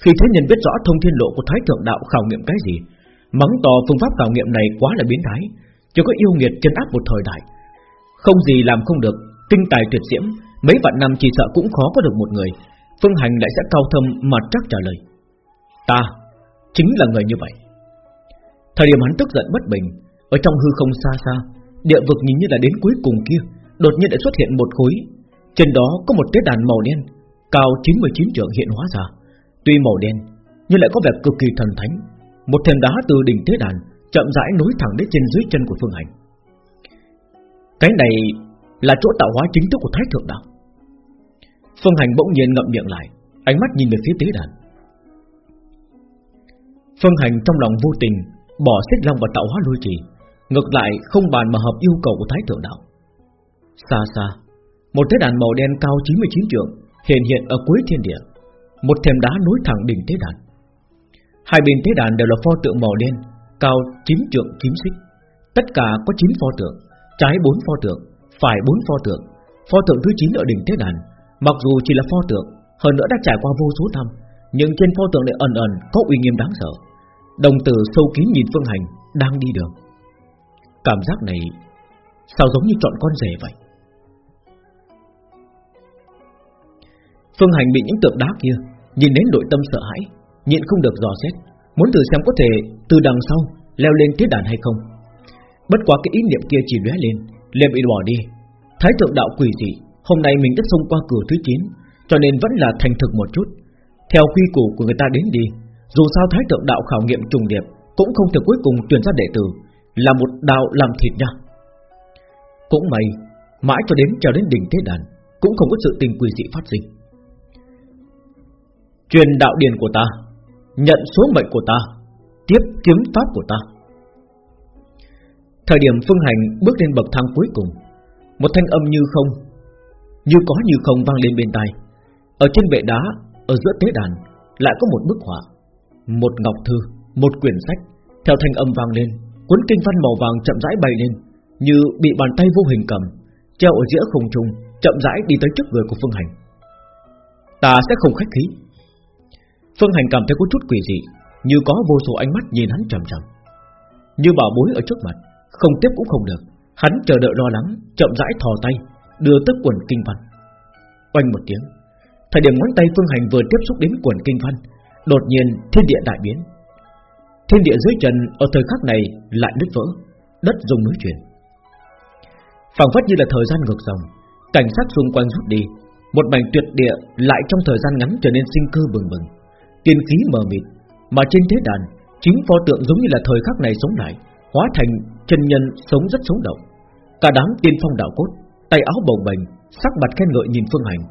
khi thế nhân biết rõ thông thiên lộ của Thái Thượng Đạo khảo nghiệm cái gì Mắng to phương pháp khảo nghiệm này quá là biến thái Chỉ có yêu nghiệt chân áp một thời đại. Không gì làm không được, Tinh tài tuyệt diễm, Mấy vạn năm chỉ sợ cũng khó có được một người, Phương Hành lại sẽ cao thâm mà chắc trả lời. Ta Chính là người như vậy. Thời điểm hắn tức giận bất bình, Ở trong hư không xa xa, Địa vực nhìn như là đến cuối cùng kia, Đột nhiên lại xuất hiện một khối. Trên đó có một tế đàn màu đen, Cao 99 trượng hiện hóa ra, Tuy màu đen, Nhưng lại có vẻ cực kỳ thần thánh một thềm đá từ đỉnh thế đàn chậm rãi nối thẳng đến trên dưới chân của Phương Hành. Cái này là chỗ tạo hóa chính thức của Thái Thượng Đạo. Phương Hành bỗng nhiên ngậm miệng lại, ánh mắt nhìn về phía tế đàn. Phương Hành trong lòng vô tình bỏ xích long và tạo hóa lôi trì, ngược lại không bàn mà hợp yêu cầu của Thái Thượng Đạo. Xa xa, một tế đàn màu đen cao 99 trượng hiện hiện ở cuối thiên địa, một thềm đá nối thẳng đỉnh tế đàn. Hai bên thế đàn đều là pho tượng màu đen, Cao 9 trượng 9 xích. Tất cả có 9 pho tượng, Trái 4 pho tượng, Phải 4 pho tượng. Pho tượng thứ 9 ở đỉnh thế đàn, Mặc dù chỉ là pho tượng, Hơn nữa đã trải qua vô số năm, Nhưng trên pho tượng lại ẩn ẩn có uy nghiêm đáng sợ. Đồng tử sâu kín nhìn Phương Hành Đang đi đường. Cảm giác này Sao giống như chọn con rể vậy? Phương Hành bị những tượng đá kia Nhìn đến nội tâm sợ hãi nhịn không được dò xét, muốn thử xem có thể từ đằng sau leo lên tiết đàn hay không. Bất quá cái ý niệm kia chỉ lóe lên, liền bị bỏ đi. Thái thượng đạo quỷ dị, hôm nay mình đã xông qua cửa thứ 9, cho nên vẫn là thành thực một chút. Theo quy củ của người ta đến đi, dù sao Thái thượng đạo khảo nghiệm trùng điệp, cũng không thể cuối cùng tuyển ra đệ tử, là một đạo làm thịt nha. Cũng may, mãi cho đến trèo đến đỉnh thế đàn, cũng không có sự tình quỷ dị phát sinh. Truyền đạo điền của ta Nhận số mệnh của ta, Tiếp kiếm pháp của ta. Thời điểm phương hành bước lên bậc thang cuối cùng, Một thanh âm như không, Như có như không vang lên bên tai. Ở trên bệ đá, Ở giữa tế đàn, Lại có một bức họa, Một ngọc thư, Một quyển sách. Theo thanh âm vang lên, Cuốn kinh văn màu vàng chậm rãi bay lên, Như bị bàn tay vô hình cầm, Treo ở giữa không trung, Chậm rãi đi tới trước người của Phương Hành. Ta sẽ không khách khí. Phương Hành cảm thấy có chút quỷ dị, Như có vô số ánh mắt nhìn hắn trầm trầm. Như bảo bối ở trước mặt, Không tiếp cũng không được. Hắn chờ đợi lo lắng, Chậm rãi thò tay, Đưa tới quần kinh văn. Oanh một tiếng, Thời điểm ngón tay Phương Hành vừa tiếp xúc đến quần kinh văn, Đột nhiên thiên địa đại biến. Thiên địa dưới trần ở thời khắc này lại nứt vỡ, Đất dùng núi chuyển. Phảng phất như là thời gian ngược dòng, Cảnh sát xung quanh rút đi, Một mảnh tuyệt địa lại trong thời gian ngắn trở nên sinh cơ bừng bừng. Tiên khí mờ mịt, Mà trên thế đàn, Chính pho tượng giống như là thời khắc này sống lại, Hóa thành chân nhân sống rất sống động. Cả đám tiên phong đạo cốt, Tay áo bồng bềnh, Sắc mặt khen ngợi nhìn Phương Hành,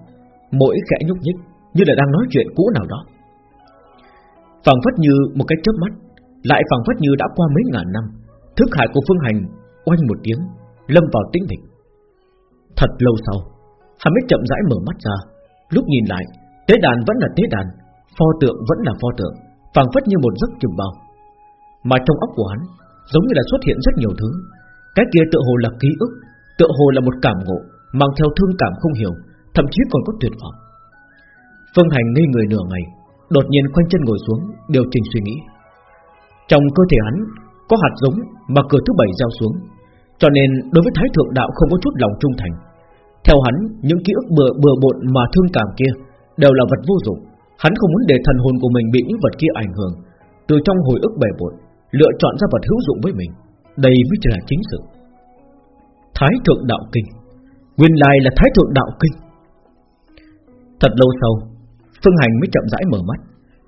Mỗi khẽ nhúc nhích Như là đang nói chuyện cũ nào đó. Phảng phất như một cái chớp mắt, Lại phảng phất như đã qua mấy ngàn năm, Thức hải của Phương Hành oanh một tiếng, Lâm vào tĩnh mịch. Thật lâu sau, Hắn mới chậm rãi mở mắt ra, Lúc nhìn lại Tế đàn vẫn là tế đàn Pho tượng vẫn là pho tượng, phảng phất như một giấc chìm bao. Mà trong óc của hắn, Giống như là xuất hiện rất nhiều thứ. Cái kia tựa hồ là ký ức, Tựa hồ là một cảm ngộ, Mang theo thương cảm không hiểu, Thậm chí còn có tuyệt vọng. Phương Hành ngây người nửa ngày, Đột nhiên khoanh chân ngồi xuống, Điều chỉnh suy nghĩ. Trong cơ thể hắn, có hạt giống Mà cửa thứ bảy gieo xuống, Cho nên đối với Thái Thượng Đạo không có chút lòng trung thành. Theo hắn, Những ký ức bừa bừa bộn mà thương cảm kia Đều là vật vô dụng. Hắn không muốn để thần hồn của mình bị những vật kia ảnh hưởng. Từ trong hồi ức bề bộn, Lựa chọn ra vật hữu dụng với mình. Đây mới chỉ là chính sự. Thái Thượng Đạo Kinh. Nguyên lai là Thái Thượng Đạo Kinh. Thật lâu sau, Phương Hành mới chậm rãi mở mắt,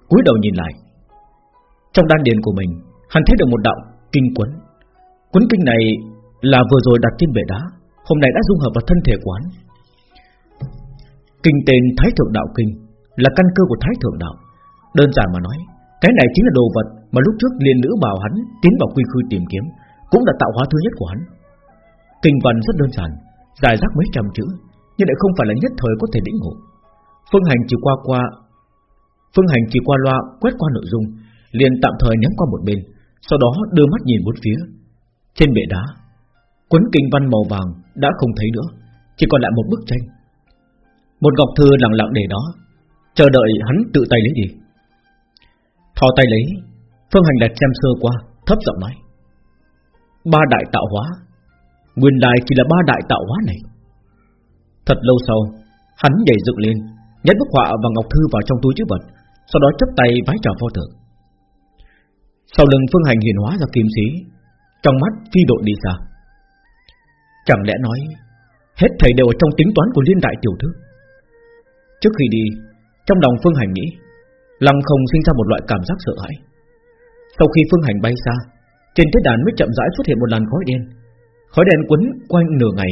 cúi đầu nhìn lại. Trong đan điền của mình, Hắn thấy được một đạo kinh quấn. Cuốn kinh này là vừa rồi đặt trên bể đá, Hôm nay đã dung hợp vào thân thể của hắn. Kinh tên Thái Thượng Đạo Kinh. Là căn cơ của Thái Thượng Đạo. Đơn giản mà nói, Cái này chính là đồ vật mà lúc trước liên nữ bảo hắn Tiến vào quy khư tìm kiếm, Cũng là tạo hóa thứ nhất của hắn. Kinh văn rất đơn giản, Dài rác mấy trăm chữ, Nhưng lại không phải là nhất thời có thể lĩnh ngộ. Phương Hành chỉ qua qua, Phương Hành chỉ qua loa quét qua nội dung, liền tạm thời ném qua một bên, Sau đó đưa mắt nhìn bốn phía. Trên bệ đá Quấn kinh văn màu vàng đã không thấy nữa, Chỉ còn lại một bức tranh. Một ngọc thư lặng lặng để đó Chờ đợi hắn tự tay lấy đi. Thò tay lấy, Phương Hành đặt xem sơ qua, Thấp giọng nói. Ba đại tạo hóa, Nguyên đài chỉ là ba đại tạo hóa này. Thật lâu sau, Hắn nhảy dựng lên, Nhét bức họa và ngọc thư vào trong túi chữ vật, Sau đó chấp tay vái chào pho tượng. Sau lưng phương hành hiện hóa ra kim sĩ, Trong mắt phi đội đi xa. Chẳng lẽ nói, Hết thầy đều ở trong tính toán của liên đại tiểu thư? Trước khi đi trong lòng phương hành nghĩ, Lăng không sinh ra một loại cảm giác sợ hãi. Sau khi phương hành bay xa, Trên thế đàn mới chậm rãi xuất hiện một làn khói đen. Khói đen quấn quanh nửa ngày,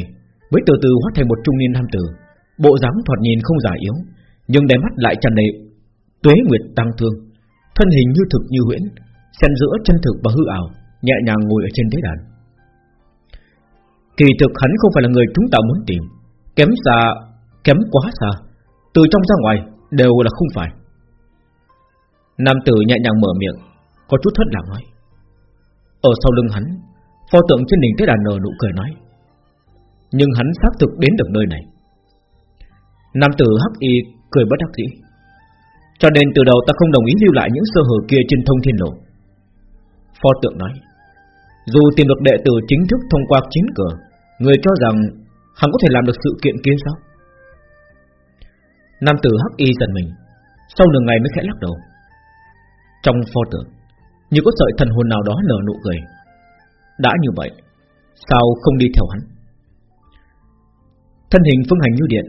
Mới từ từ hóa thành một trung niên nam tử. Bộ dáng thoạt nhìn không giả yếu, Nhưng đáy mắt lại tràn đầy Tuế nguyệt tăng thương. Thân hình như thực như huyễn, Xen giữa chân thực và hư ảo, Nhẹ nhàng ngồi ở trên thế đàn. Kỳ thực hắn không phải là người chúng ta muốn tìm, Kém xa, Kém quá xa. Từ trong ra ngoài đều là không phải. Nam tử nhẹ nhàng mở miệng, Có chút thất lạc nói. Ở sau lưng hắn, Pho tượng trên đỉnh tế đàn nở nụ cười nói. Nhưng hắn xác thực đến được nơi này. Nam tử hắc y cười bất đắc dĩ. Cho nên từ đầu ta không đồng ý lưu lại những sơ hở kia trên thông thiên lộ. Pho tượng nói, Dù tìm được đệ tử chính thức thông qua chính cửa Người cho rằng Hắn có thể làm được sự kiện kia sao? Nam tử hắc y dần mình. Sau nửa ngày mới khẽ lắc đầu. Trong pho tượng, Như có sợi thần hồn nào đó nở nụ cười. Đã như vậy, Sao không đi theo hắn? Thân hình phương hành như điện,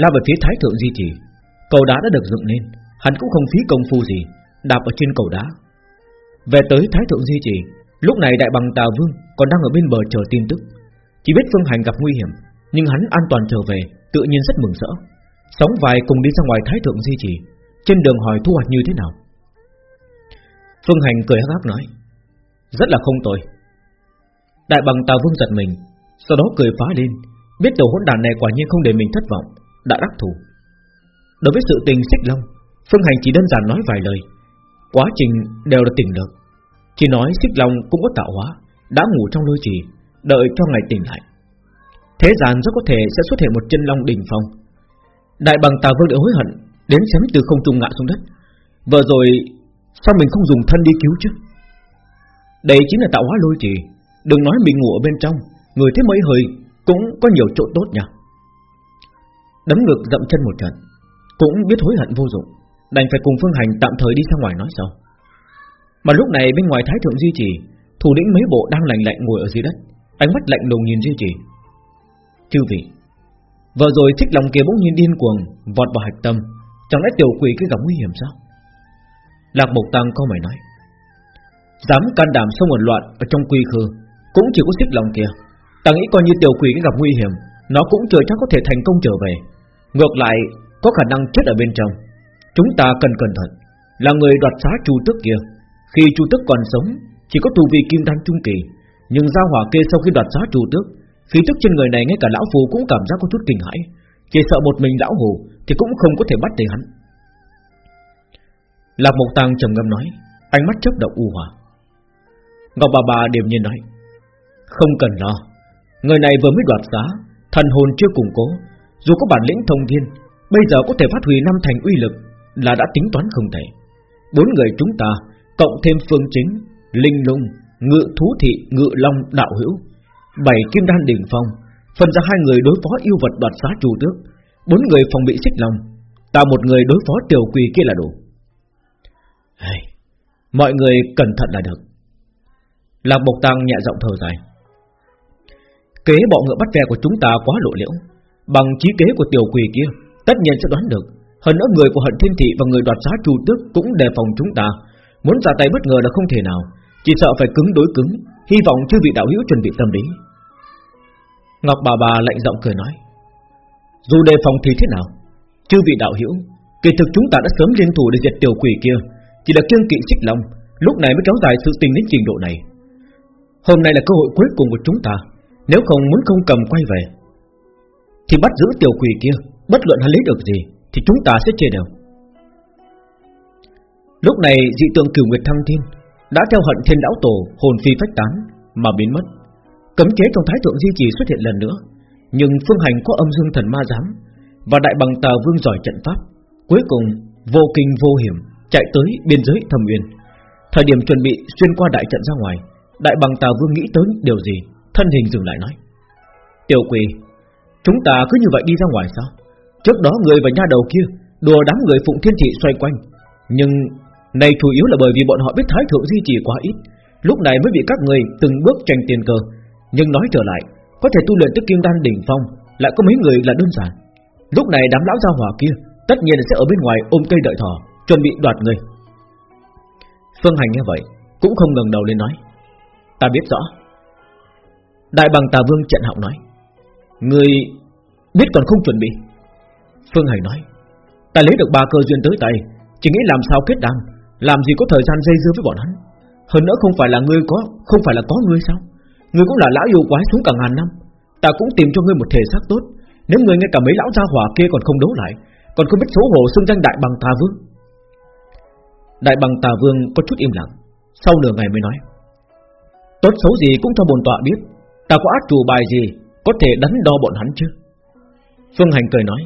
lao về phía thái thượng di trì. Cầu đá đã được dựng lên, hắn cũng không phí công phu gì, đạp ở trên cầu đá. Về tới thái thượng di trì, lúc này đại bằng tà vương còn đang ở bên bờ chờ tin tức. Chỉ biết phương hành gặp nguy hiểm, nhưng hắn an toàn trở về, tự nhiên rất mừng rỡ sóng vài cùng đi ra ngoài thái thượng di chỉ trên đường hỏi thu hoạch như thế nào phương hành cười hắc hắc nói rất là không tồi đại bằng tào vương giật mình sau đó cười phá lên biết đầu hỗn đàn này quả nhiên không để mình thất vọng đã đắc thủ. Đối với sự tình xích long, Phương Hành chỉ đơn giản nói vài lời, quá trình đều là tỉnh được. Chỉ nói xích long cũng có tạo hóa, đã ngủ trong lôi trì, đợi cho ngày tỉnh lại. Thế gian rất có thể sẽ xuất hiện một chân long đỉnh phong. Đại bằng tà vương đã hối hận, đến xém từ không trung ngã xuống đất. Vừa rồi, sao mình không dùng thân đi cứu chứ? Đây chính là tạo hóa lôi trì, đừng nói mình ngủ ở bên trong, người thế mấy hơi cũng có nhiều chỗ tốt nhỉ. Đấm ngực dậm chân một trận Cũng biết hối hận vô dụng Đành phải cùng Phương Hành tạm thời đi ra ngoài nói sau Mà lúc này bên ngoài Thái Thượng Duy Trì Thủ lĩnh mấy bộ đang lạnh lạnh ngồi ở dưới đất Ánh mắt lạnh lùng nhìn Duy Trì Chư vị Vừa rồi thích lòng kia bỗng nhiên điên cuồng, Vọt vào hạch tâm. Chẳng lẽ tiểu quỷ cái gặp nguy hiểm sao? Lạc Mộc Tăng có mày nói. Dám can đảm xông một loạn Ở trong quy khư, Cũng chỉ có thích lòng kia. Ta nghĩ coi như tiểu quỷ cái gặp nguy hiểm, Nó cũng chưa chắc có thể thành công trở về. Ngược lại, có khả năng chết ở bên trong. Chúng ta cần cẩn thận, Là người đoạt xá chu tước kia. Khi chu tước còn sống, Chỉ có tu vi kim đan trung kỳ, Nhưng giao hỏa kia sau khi đoạt xá chu tước Khí tức trên người này, ngay cả lão phù cũng cảm giác có chút kinh hãi. Chỉ sợ một mình lão hồ Thì cũng không có thể bắt được hắn. Lạc Mộc Tàng trầm ngâm nói, Ánh mắt chớp động u hòa. Ngọc bà bà điềm nhiên nói, Không cần lo, Người này vừa mới đoạt giá, Thần hồn chưa củng cố. Dù có bản lĩnh thông thiên, Bây giờ có thể phát huy năm thành uy lực Là đã tính toán không thể. Bốn người chúng ta, Cộng thêm phương chính, Linh lung, Ngự thú thị, Ngự long đạo hữu Bảy kim đan đỉnh phong Phần ra hai người đối phó yêu vật đoạt giá chủ tước Bốn người phòng bị xích long Ta một người đối phó tiểu quỷ kia là đủ. Hey, Mọi người cẩn thận là được. Lạc Bộc Tăng nhẹ giọng thở dài. Kế bọ ngựa bắt ve của chúng ta quá lộ liễu. Bằng trí kế của tiểu quỷ kia Tất nhiên sẽ đoán được. Hơn nữa người của hận thiên thị và người đoạt giá chủ tước Cũng đề phòng chúng ta. Muốn ra tay bất ngờ là không thể nào. Chỉ sợ phải cứng đối cứng, Hy vọng chư vị đạo hữu chuẩn bị tâm lý. Ngọc bà bà lạnh giọng cười nói, Dù đề phòng thì thế nào? Chư vị đạo hữu, Kỳ thực chúng ta đã sớm liên thủ để diệt tiểu quỷ kia, Chỉ là kiêng kỵ xích lòng, Lúc này mới kéo dài sự tình đến trình độ này. Hôm nay là cơ hội cuối cùng của chúng ta, Nếu không muốn không cầm quay về, Thì bắt giữ tiểu quỷ kia, Bất luận hắn lấy được gì, Thì chúng ta sẽ chia đều. Lúc này dị tượng cửu nguyệt thăng thiên đã theo hận thiên lão tổ, Hồn phi phách tán, Mà biến mất. Cấm chế trong thái thượng di trì xuất hiện lần nữa, Nhưng phương hành có âm dương thần ma giám Và đại bằng tà vương giỏi trận pháp, Cuối cùng vô kinh vô hiểm Chạy tới biên giới thâm uyên. Thời điểm chuẩn bị xuyên qua đại trận ra ngoài, Đại bằng tà vương nghĩ tới điều gì, Thân hình dừng lại nói, Tiểu quỷ, Chúng ta cứ như vậy đi ra ngoài sao? Trước đó người và nha đầu kia Đùa đám người phụng thiên thị xoay quanh, Nhưng này chủ yếu là bởi vì bọn họ biết thái thượng di trì quá ít. Lúc này mới bị các người từng bước tranh tiền cơ Nhưng nói trở lại, Có thể tu luyện tới kim đan đỉnh phong, Lại có mấy người là đơn giản. Lúc này đám lão gia hỏa kia, Tất nhiên sẽ ở bên ngoài ôm cây đợi thỏ, Chuẩn bị đoạt người. Phương Hành nghe vậy, Cũng không ngẩng đầu lên nói, Ta biết rõ. Đại bằng tà vương trận họng nói, Người biết còn không chuẩn bị. Phương Hành nói, Ta lấy được ba cơ duyên tới tay, Chỉ nghĩ làm sao kết đăng làm gì có thời gian dây dưa với bọn hắn? Hơn nữa không phải là ngươi có, Không phải là có ngươi sao? Ngươi cũng là lão yêu quái xuống cả ngàn năm. Ta cũng tìm cho ngươi một thể xác tốt. Nếu ngươi ngay cả mấy lão gia hỏa kia còn không đấu lại, Còn không biết xấu hổ xưng danh đại bằng tà vương. Đại bằng tà vương có chút im lặng. Sau nửa ngày mới nói, Tốt xấu gì cũng cho bồn tọa biết. Ta có át chủ bài gì, Có thể đánh đo bọn hắn chứ? Phương Hành cười nói,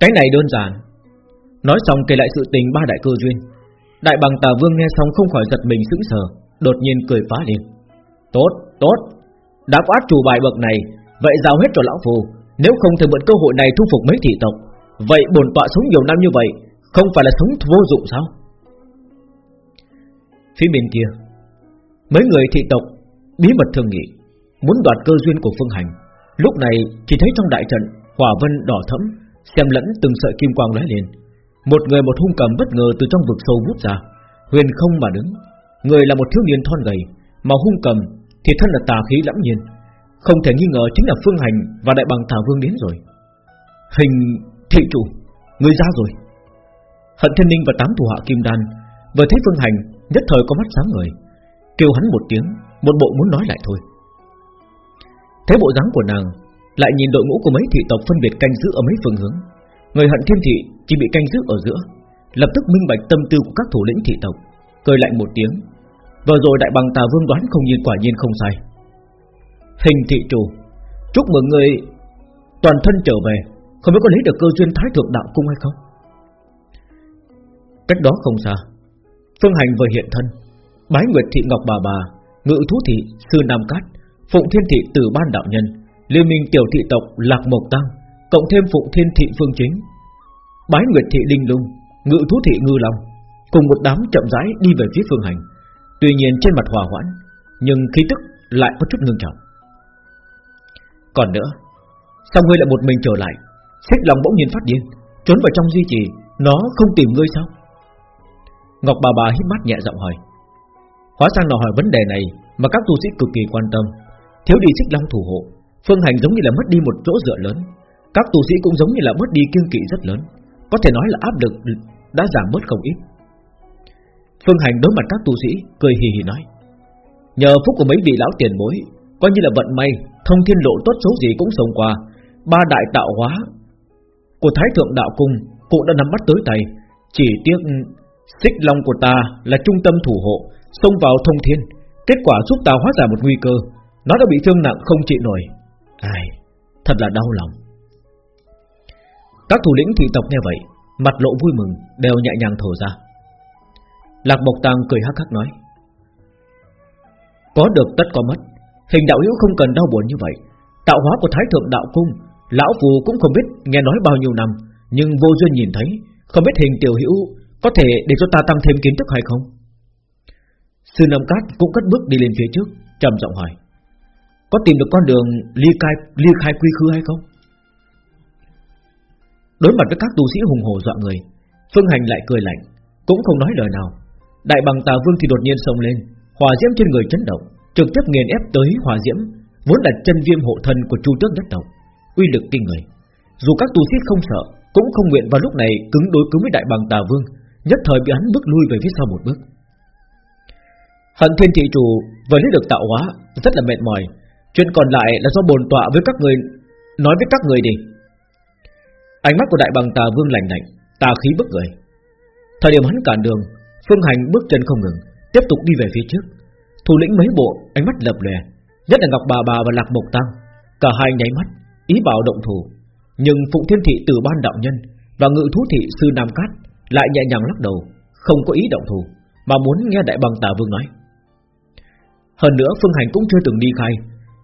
Cái này đơn giản. Nói xong kể lại sự tình ba đại cơ duyên. Đại bằng tà vương nghe xong không khỏi giật mình sững sờ Đột nhiên cười phá lên. Tốt, tốt Đã có át chủ bài bậc này Vậy giao hết cho lão phù Nếu không thể mượn cơ hội này thu phục mấy thị tộc. Vậy bổn tọa sống nhiều năm như vậy Không phải là sống vô dụng sao? Phía bên kia Mấy người thị tộc Bí mật thương nghị Muốn đoạt cơ duyên của Phương Hành. Lúc này chỉ thấy trong đại trận Hỏa vân đỏ thẫm Xem lẫn từng sợi kim quang lóe lên. Một người một hung cầm bất ngờ từ trong vực sâu vút ra. Huyền không mà đứng. Người là một thiếu niên thon gầy, Mà hung cầm thì thân là tà khí lẫm nhiên. Không thể nghi ngờ chính là Phương Hành Và đại bằng Tà Vương đến rồi. Hình thị chủ, Người ra rồi. Hận Thiên Ninh và tám thủ hạ Kim Đan Vừa thấy Phương Hành, nhất thời có mắt sáng người Kêu hắn một tiếng, Một bộ muốn nói lại thôi. Thấy bộ dáng của nàng, Lại nhìn đội ngũ của mấy thị tộc phân biệt canh giữ ở mấy phương hướng. Người hận thiên thị chỉ bị canh giữ ở giữa, Lập tức minh bạch tâm tư của các thủ lĩnh thị tộc, Cười lạnh một tiếng. Vừa rồi đại bằng tà vương đoán không nhiên quả nhiên không sai. Hình thị chủ, Chúc mừng người Toàn thân trở về, Không biết có lấy được cơ duyên thái thượng đạo cung hay không? Cách đó không xa, Phương Hành vừa hiện thân, Bái Nguyệt Thị Ngọc Bà Bà, Ngự Thú Thị Sư Nam Cát, Phụng Thiên Thị Tử Ban Đạo Nhân, Liên minh Tiểu Thị Tộc Lạc Mộc Tăng Cộng thêm Phụng Thiên Thị Phương Chính, Bái Nguyệt Thị Linh Lung, Ngự Thú Thị Ngư Long, Cùng một đám chậm rãi đi về phía Phương Hành. Tuy nhiên trên mặt hòa hoãn, Nhưng khí tức lại có chút ngưng trọng. Còn nữa, Sao ngươi lại một mình trở lại? Xích lòng bỗng nhiên phát điên, Trốn vào trong di trì, Nó không tìm ngươi sao? Ngọc bà bà hít mắt nhẹ giọng hỏi. Hóa sang nó hỏi vấn đề này Mà các tu sĩ cực kỳ quan tâm. Thiếu đi xích long thủ hộ, Phương hành giống như là mất đi một chỗ dựa lớn. Các tu sĩ cũng giống như là mất đi kiêng kỵ rất lớn. Có thể nói là áp lực đã giảm bớt không ít. Phương hành đối mặt các tu sĩ, Cười hì hì nói, Nhờ phúc của mấy vị lão tiền bối, Coi như là vận may, Thông thiên lộ tốt xấu gì cũng sống qua. Ba đại tạo hóa Của Thái Thượng Đạo Cung Cụ đã nắm bắt tới tay. Chỉ tiếc Xích Long của ta là trung tâm thủ hộ, Xông vào thông thiên, Kết quả giúp ta hóa giải một nguy cơ. Nó đã bị thương nặng không trị nổi. Ai, Thật là đau lòng. Các thủ lĩnh thị tộc nghe vậy Mặt lộ vui mừng Đều nhẹ nhàng thở ra. Lạc bộc tàng cười hắc hắc nói Có được tất có mất. Hình đạo hữu không cần đau buồn như vậy. Tạo hóa của Thái Thượng Đạo Cung Lão Phù cũng không biết nghe nói bao nhiêu năm Nhưng vô duyên nhìn thấy Không biết hình tiểu hữu Có thể để cho ta tăng thêm kiến thức hay không? Sư Nam Cát cũng cất bước đi lên phía trước trầm giọng hỏi Có tìm được con đường ly khai, ly khai quy khư hay không? Đối mặt với các tu sĩ hùng hồ dọa người, Phương Hành lại cười lạnh, Cũng không nói lời nào. Đại bằng tà vương thì đột nhiên xông lên Hỏa diễm trên người chấn động, Trực tiếp nghiền ép tới hỏa diễm, Vốn là chân viêm hộ thân của chu tước nhất tộc, Uy lực kinh người. Dù các tu sĩ không sợ, Cũng không nguyện vào lúc này cứng đối cứng với đại bằng tà vương, Nhất thời bị hắn bước lui về phía sau một bước. Hận thiên thị chủ vừa lấy được tạo hóa, Rất là mệt mỏi. Chuyện còn lại là do bồn tọa với các người, Nói với các người đi. Ánh mắt của đại bằng tà vương lạnh lạnh Tà khí bức người. Thời điểm hắn cản đường, Phương hành bước chân không ngừng, Tiếp tục đi về phía trước. Thủ lĩnh mấy bộ, ánh mắt lập lè, Nhất là Ngọc Bà Bà và Lạc Mộc Tăng Cả hai nháy mắt, Ý bảo động thủ. Nhưng Phụng Thiên Thị từ ban đạo nhân Và Ngự Thú Thị Sư Nam Cát Lại nhẹ nhàng lắc đầu, Không có ý động thủ, Mà muốn nghe Đại Bằng Tà Vương nói. Hơn nữa, Phương Hành cũng chưa từng đi khai,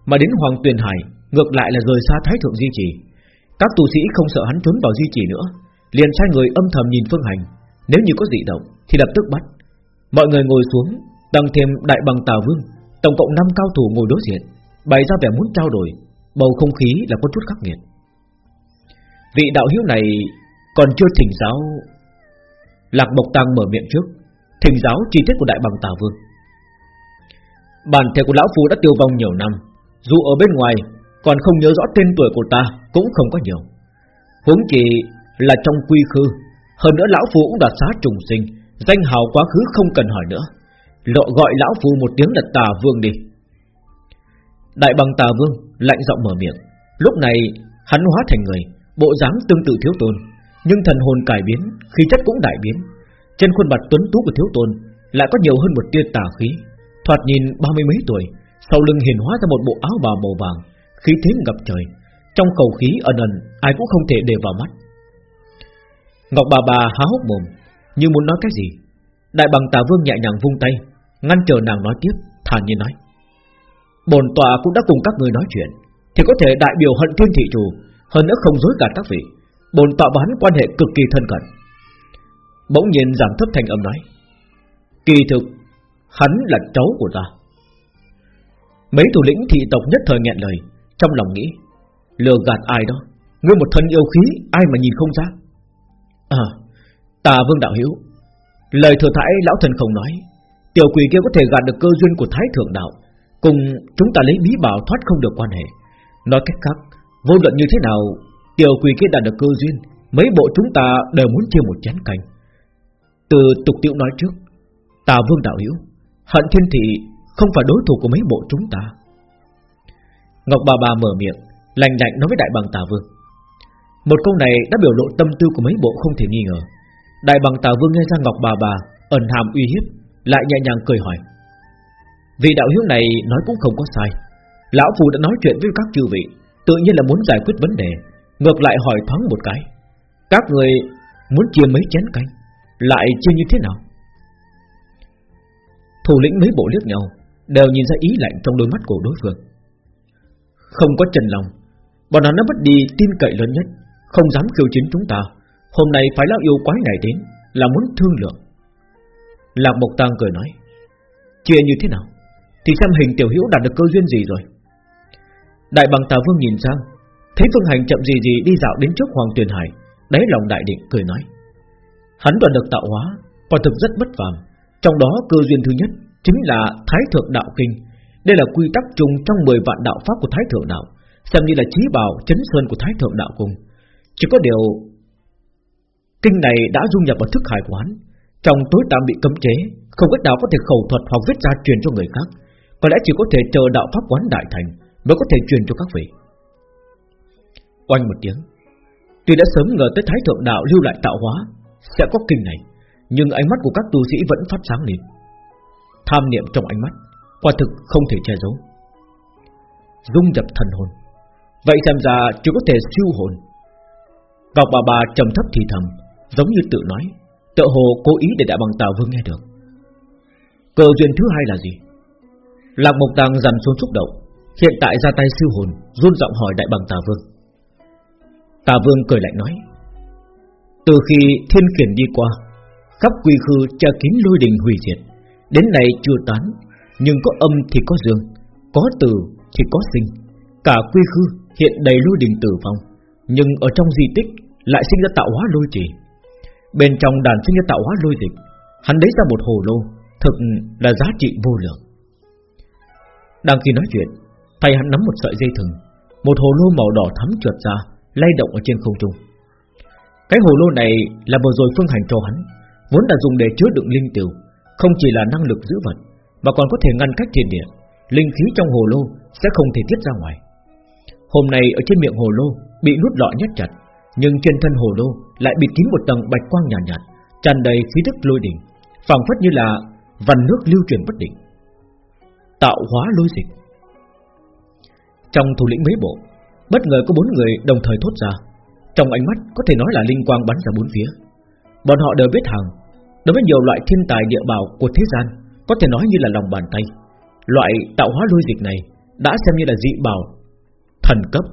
Mà đến Hoàng Tuyền Hải, Ngược lại là rời xa Thái Thượng Di Trì. Các tu sĩ không sợ hắn trốn vào Di Trì nữa, Liền sai người âm thầm nhìn Phương Hành. Nếu như có dị động, thì lập tức bắt. Mọi người ngồi xuống, Tăng thêm Đại Bằng Tà Vương, Tổng cộng 5 cao thủ ngồi đối diện, Bày ra vẻ muốn trao đổi, Bầu không khí là có chút khắc nghiệt. Vị đạo hiếu này Còn chưa thỉnh giáo. Lạc Bộc Tăng mở miệng trước, Thỉnh giáo chi tiết của Đại Bằng Tà Vương. Bản thể của Lão Phu đã tiêu vong nhiều năm, Dù ở bên ngoài còn không nhớ rõ tên tuổi của ta Cũng không có nhiều. Huống chỉ là trong quy khư, Hơn nữa Lão Phu cũng đã xá trùng sinh, Danh hào quá khứ không cần hỏi nữa. Lộ gọi Lão Phu một tiếng là Tà Vương đi. Đại bằng Tà Vương lạnh giọng mở miệng. Lúc này, hắn hóa thành người, Bộ dáng tương tự thiếu tôn, Nhưng thần hồn cải biến, Khí chất cũng đại biến. Trên khuôn mặt tuấn tú của thiếu tôn Lại có nhiều hơn một tia tà khí. Thoạt nhìn ba mươi mấy tuổi, Sau lưng hiện hóa ra một bộ áo bào màu vàng Khí thế ngập trời, Trong cầu khí ẩn ẩn, Ai cũng không thể để vào mắt. Ngọc bà bà há hốc mồm, Như muốn nói cái gì? Đại bằng tà vương nhẹ nhàng vung tay, Ngăn chờ nàng nói tiếp, thản nhiên nói. Bồn tọa cũng đã cùng các người nói chuyện, Thì có thể đại biểu hận thiên thị chủ, Hơn nữa không dối cả các vị. Bồn tọa và hắn quan hệ cực kỳ thân cận. Bỗng nhiên giảm thấp thành âm nói, Kỳ thực, Hắn là cháu của ta. Mấy thủ lĩnh thị tộc nhất thời nghẹn lời trong lòng nghĩ, Lừa gạt ai đó? Ngươi một thân yêu khí, ai mà nhìn không ra? À tà vương đạo hiếu Lời thừa thãi lão thần không nói, Tiểu quỷ kia có thể gạt được cơ duyên của thái thượng đạo, Cùng chúng ta lấy bí bảo thoát không được quan hệ. Nói cách khác, Vô luận như thế nào, Tiểu quỷ kia đạt được cơ duyên, Mấy bộ chúng ta đều muốn chia một chén canh Từ tục tiệu nói trước Tà vương đạo hiếu Hận thiên thị không phải đối thủ của mấy bộ chúng ta. Ngọc bà bà mở miệng Lành lạnh nói với đại bằng tà vương. Một câu này đã biểu lộ tâm tư của mấy bộ không thể nghi ngờ. Đại bằng tà vương nghe ra Ngọc bà bà Ẩn hàm uy hiếp, Lại nhẹ nhàng cười hỏi. Vì đạo hiếu này nói cũng không có sai. Lão Phù đã nói chuyện với các chư vị, Tự nhiên là muốn giải quyết vấn đề, Ngược lại hỏi thoáng một cái. Các người muốn chia mấy chén canh, Lại chia như thế nào? Thủ lĩnh mấy bộ liếc nhau, Đều nhìn ra ý lạnh trong đôi mắt của đối phương. Không có trần lòng. Bọn nó đã mất đi tin cậy lớn nhất, Không dám khiêu chiến chúng ta. Hôm nay phải lão yêu quái này đến, Là muốn thương lượng. Lạc Mộc Tăng cười nói, Chia như thế nào? Thì xem hình tiểu hữu đạt được cơ duyên gì rồi. Đại bằng Tà Vương nhìn sang, Thấy Phương Hành chậm gì gì đi dạo đến trước Hoàng Tuyền Hải, Đáy lòng đại định, cười nói, Hắn đoạt được tạo hóa, Quả thực rất bất phàm. Trong đó cơ duyên thứ nhất Chính là Thái Thượng Đạo Kinh đây là quy tắc chung trong 10 vạn đạo pháp của Thái Thượng Đạo. Xem như là trí bảo chấn sơn của Thái Thượng Đạo Cung Chỉ có điều, Kinh này đã dung nhập vào thức hải quán Trong tối tạm bị cấm chế, Không cách nào có thể khẩu thuật hoặc viết ra truyền cho người khác. Có lẽ chỉ có thể chờ đạo pháp quán đại thành Mới có thể truyền cho các vị. Oanh một tiếng. Tuy đã sớm ngờ tới Thái Thượng Đạo lưu lại tạo hóa, Sẽ có kinh này, Nhưng ánh mắt của các tu sĩ vẫn phát sáng lên. Tham niệm trong ánh mắt. Quả thực không thể che giấu. Dung nhập thần hồn. Vậy xem ra chưa có thể siêu hồn. Ngọc bà bà trầm thấp thì thầm, Giống như tự nói Tự hồ cố ý để đại bằng tào vương nghe được. Cờ duyên thứ hai là gì? Lạc Mộc Tàng dằn xuống xúc động, Hiện tại ra tay siêu hồn, run giọng hỏi đại bằng tà vương. Tà vương cười lạnh nói, Từ khi thiên khiển đi qua, Khắp quy khư che kín lôi đình hủy diệt, Đến nay chưa tán nhưng có âm thì có dương Có từ thì có sinh. Cả quy khư hiện đầy lôi đình tử vong Nhưng ở trong di tích Lại sinh ra tạo hóa lôi trì. Bên trong đàn sinh ra tạo hóa lôi dịch Hắn lấy ra một hồ lô Thực là giá trị vô lượng. Đang khi nói chuyện Tay hắn nắm một sợi dây thừng Một hồ lô màu đỏ thắm trượt ra lay động ở trên không trung. Cái hồ lô này là vừa rồi phương hành cho hắn, vốn là dùng để chứa đựng linh tiểu, không chỉ là năng lực giữ vật, mà còn có thể ngăn cách thiên địa, linh khí trong hồ lô sẽ không thể tiết ra ngoài. Hôm nay ở trên miệng hồ lô bị nút lọ nhét chặt, nhưng trên thân hồ lô lại bịt kín một tầng bạch quang nhàn nhạt, nhạt, tràn đầy khí tức lôi đỉnh, phảng phất như là vần nước lưu truyền bất định. Tạo hóa lôi dịch. Trong thủ lĩnh mấy bộ, Bất ngờ có bốn người đồng thời thốt ra Trong ánh mắt có thể nói là linh quang bắn ra bốn phía Bọn họ đều biết hàng Đối với nhiều loại thiên tài địa bảo của thế gian có thể nói như là lòng bàn tay. Loại tạo hóa lôi dịch này Đã xem như là dị bảo, Thần cấp.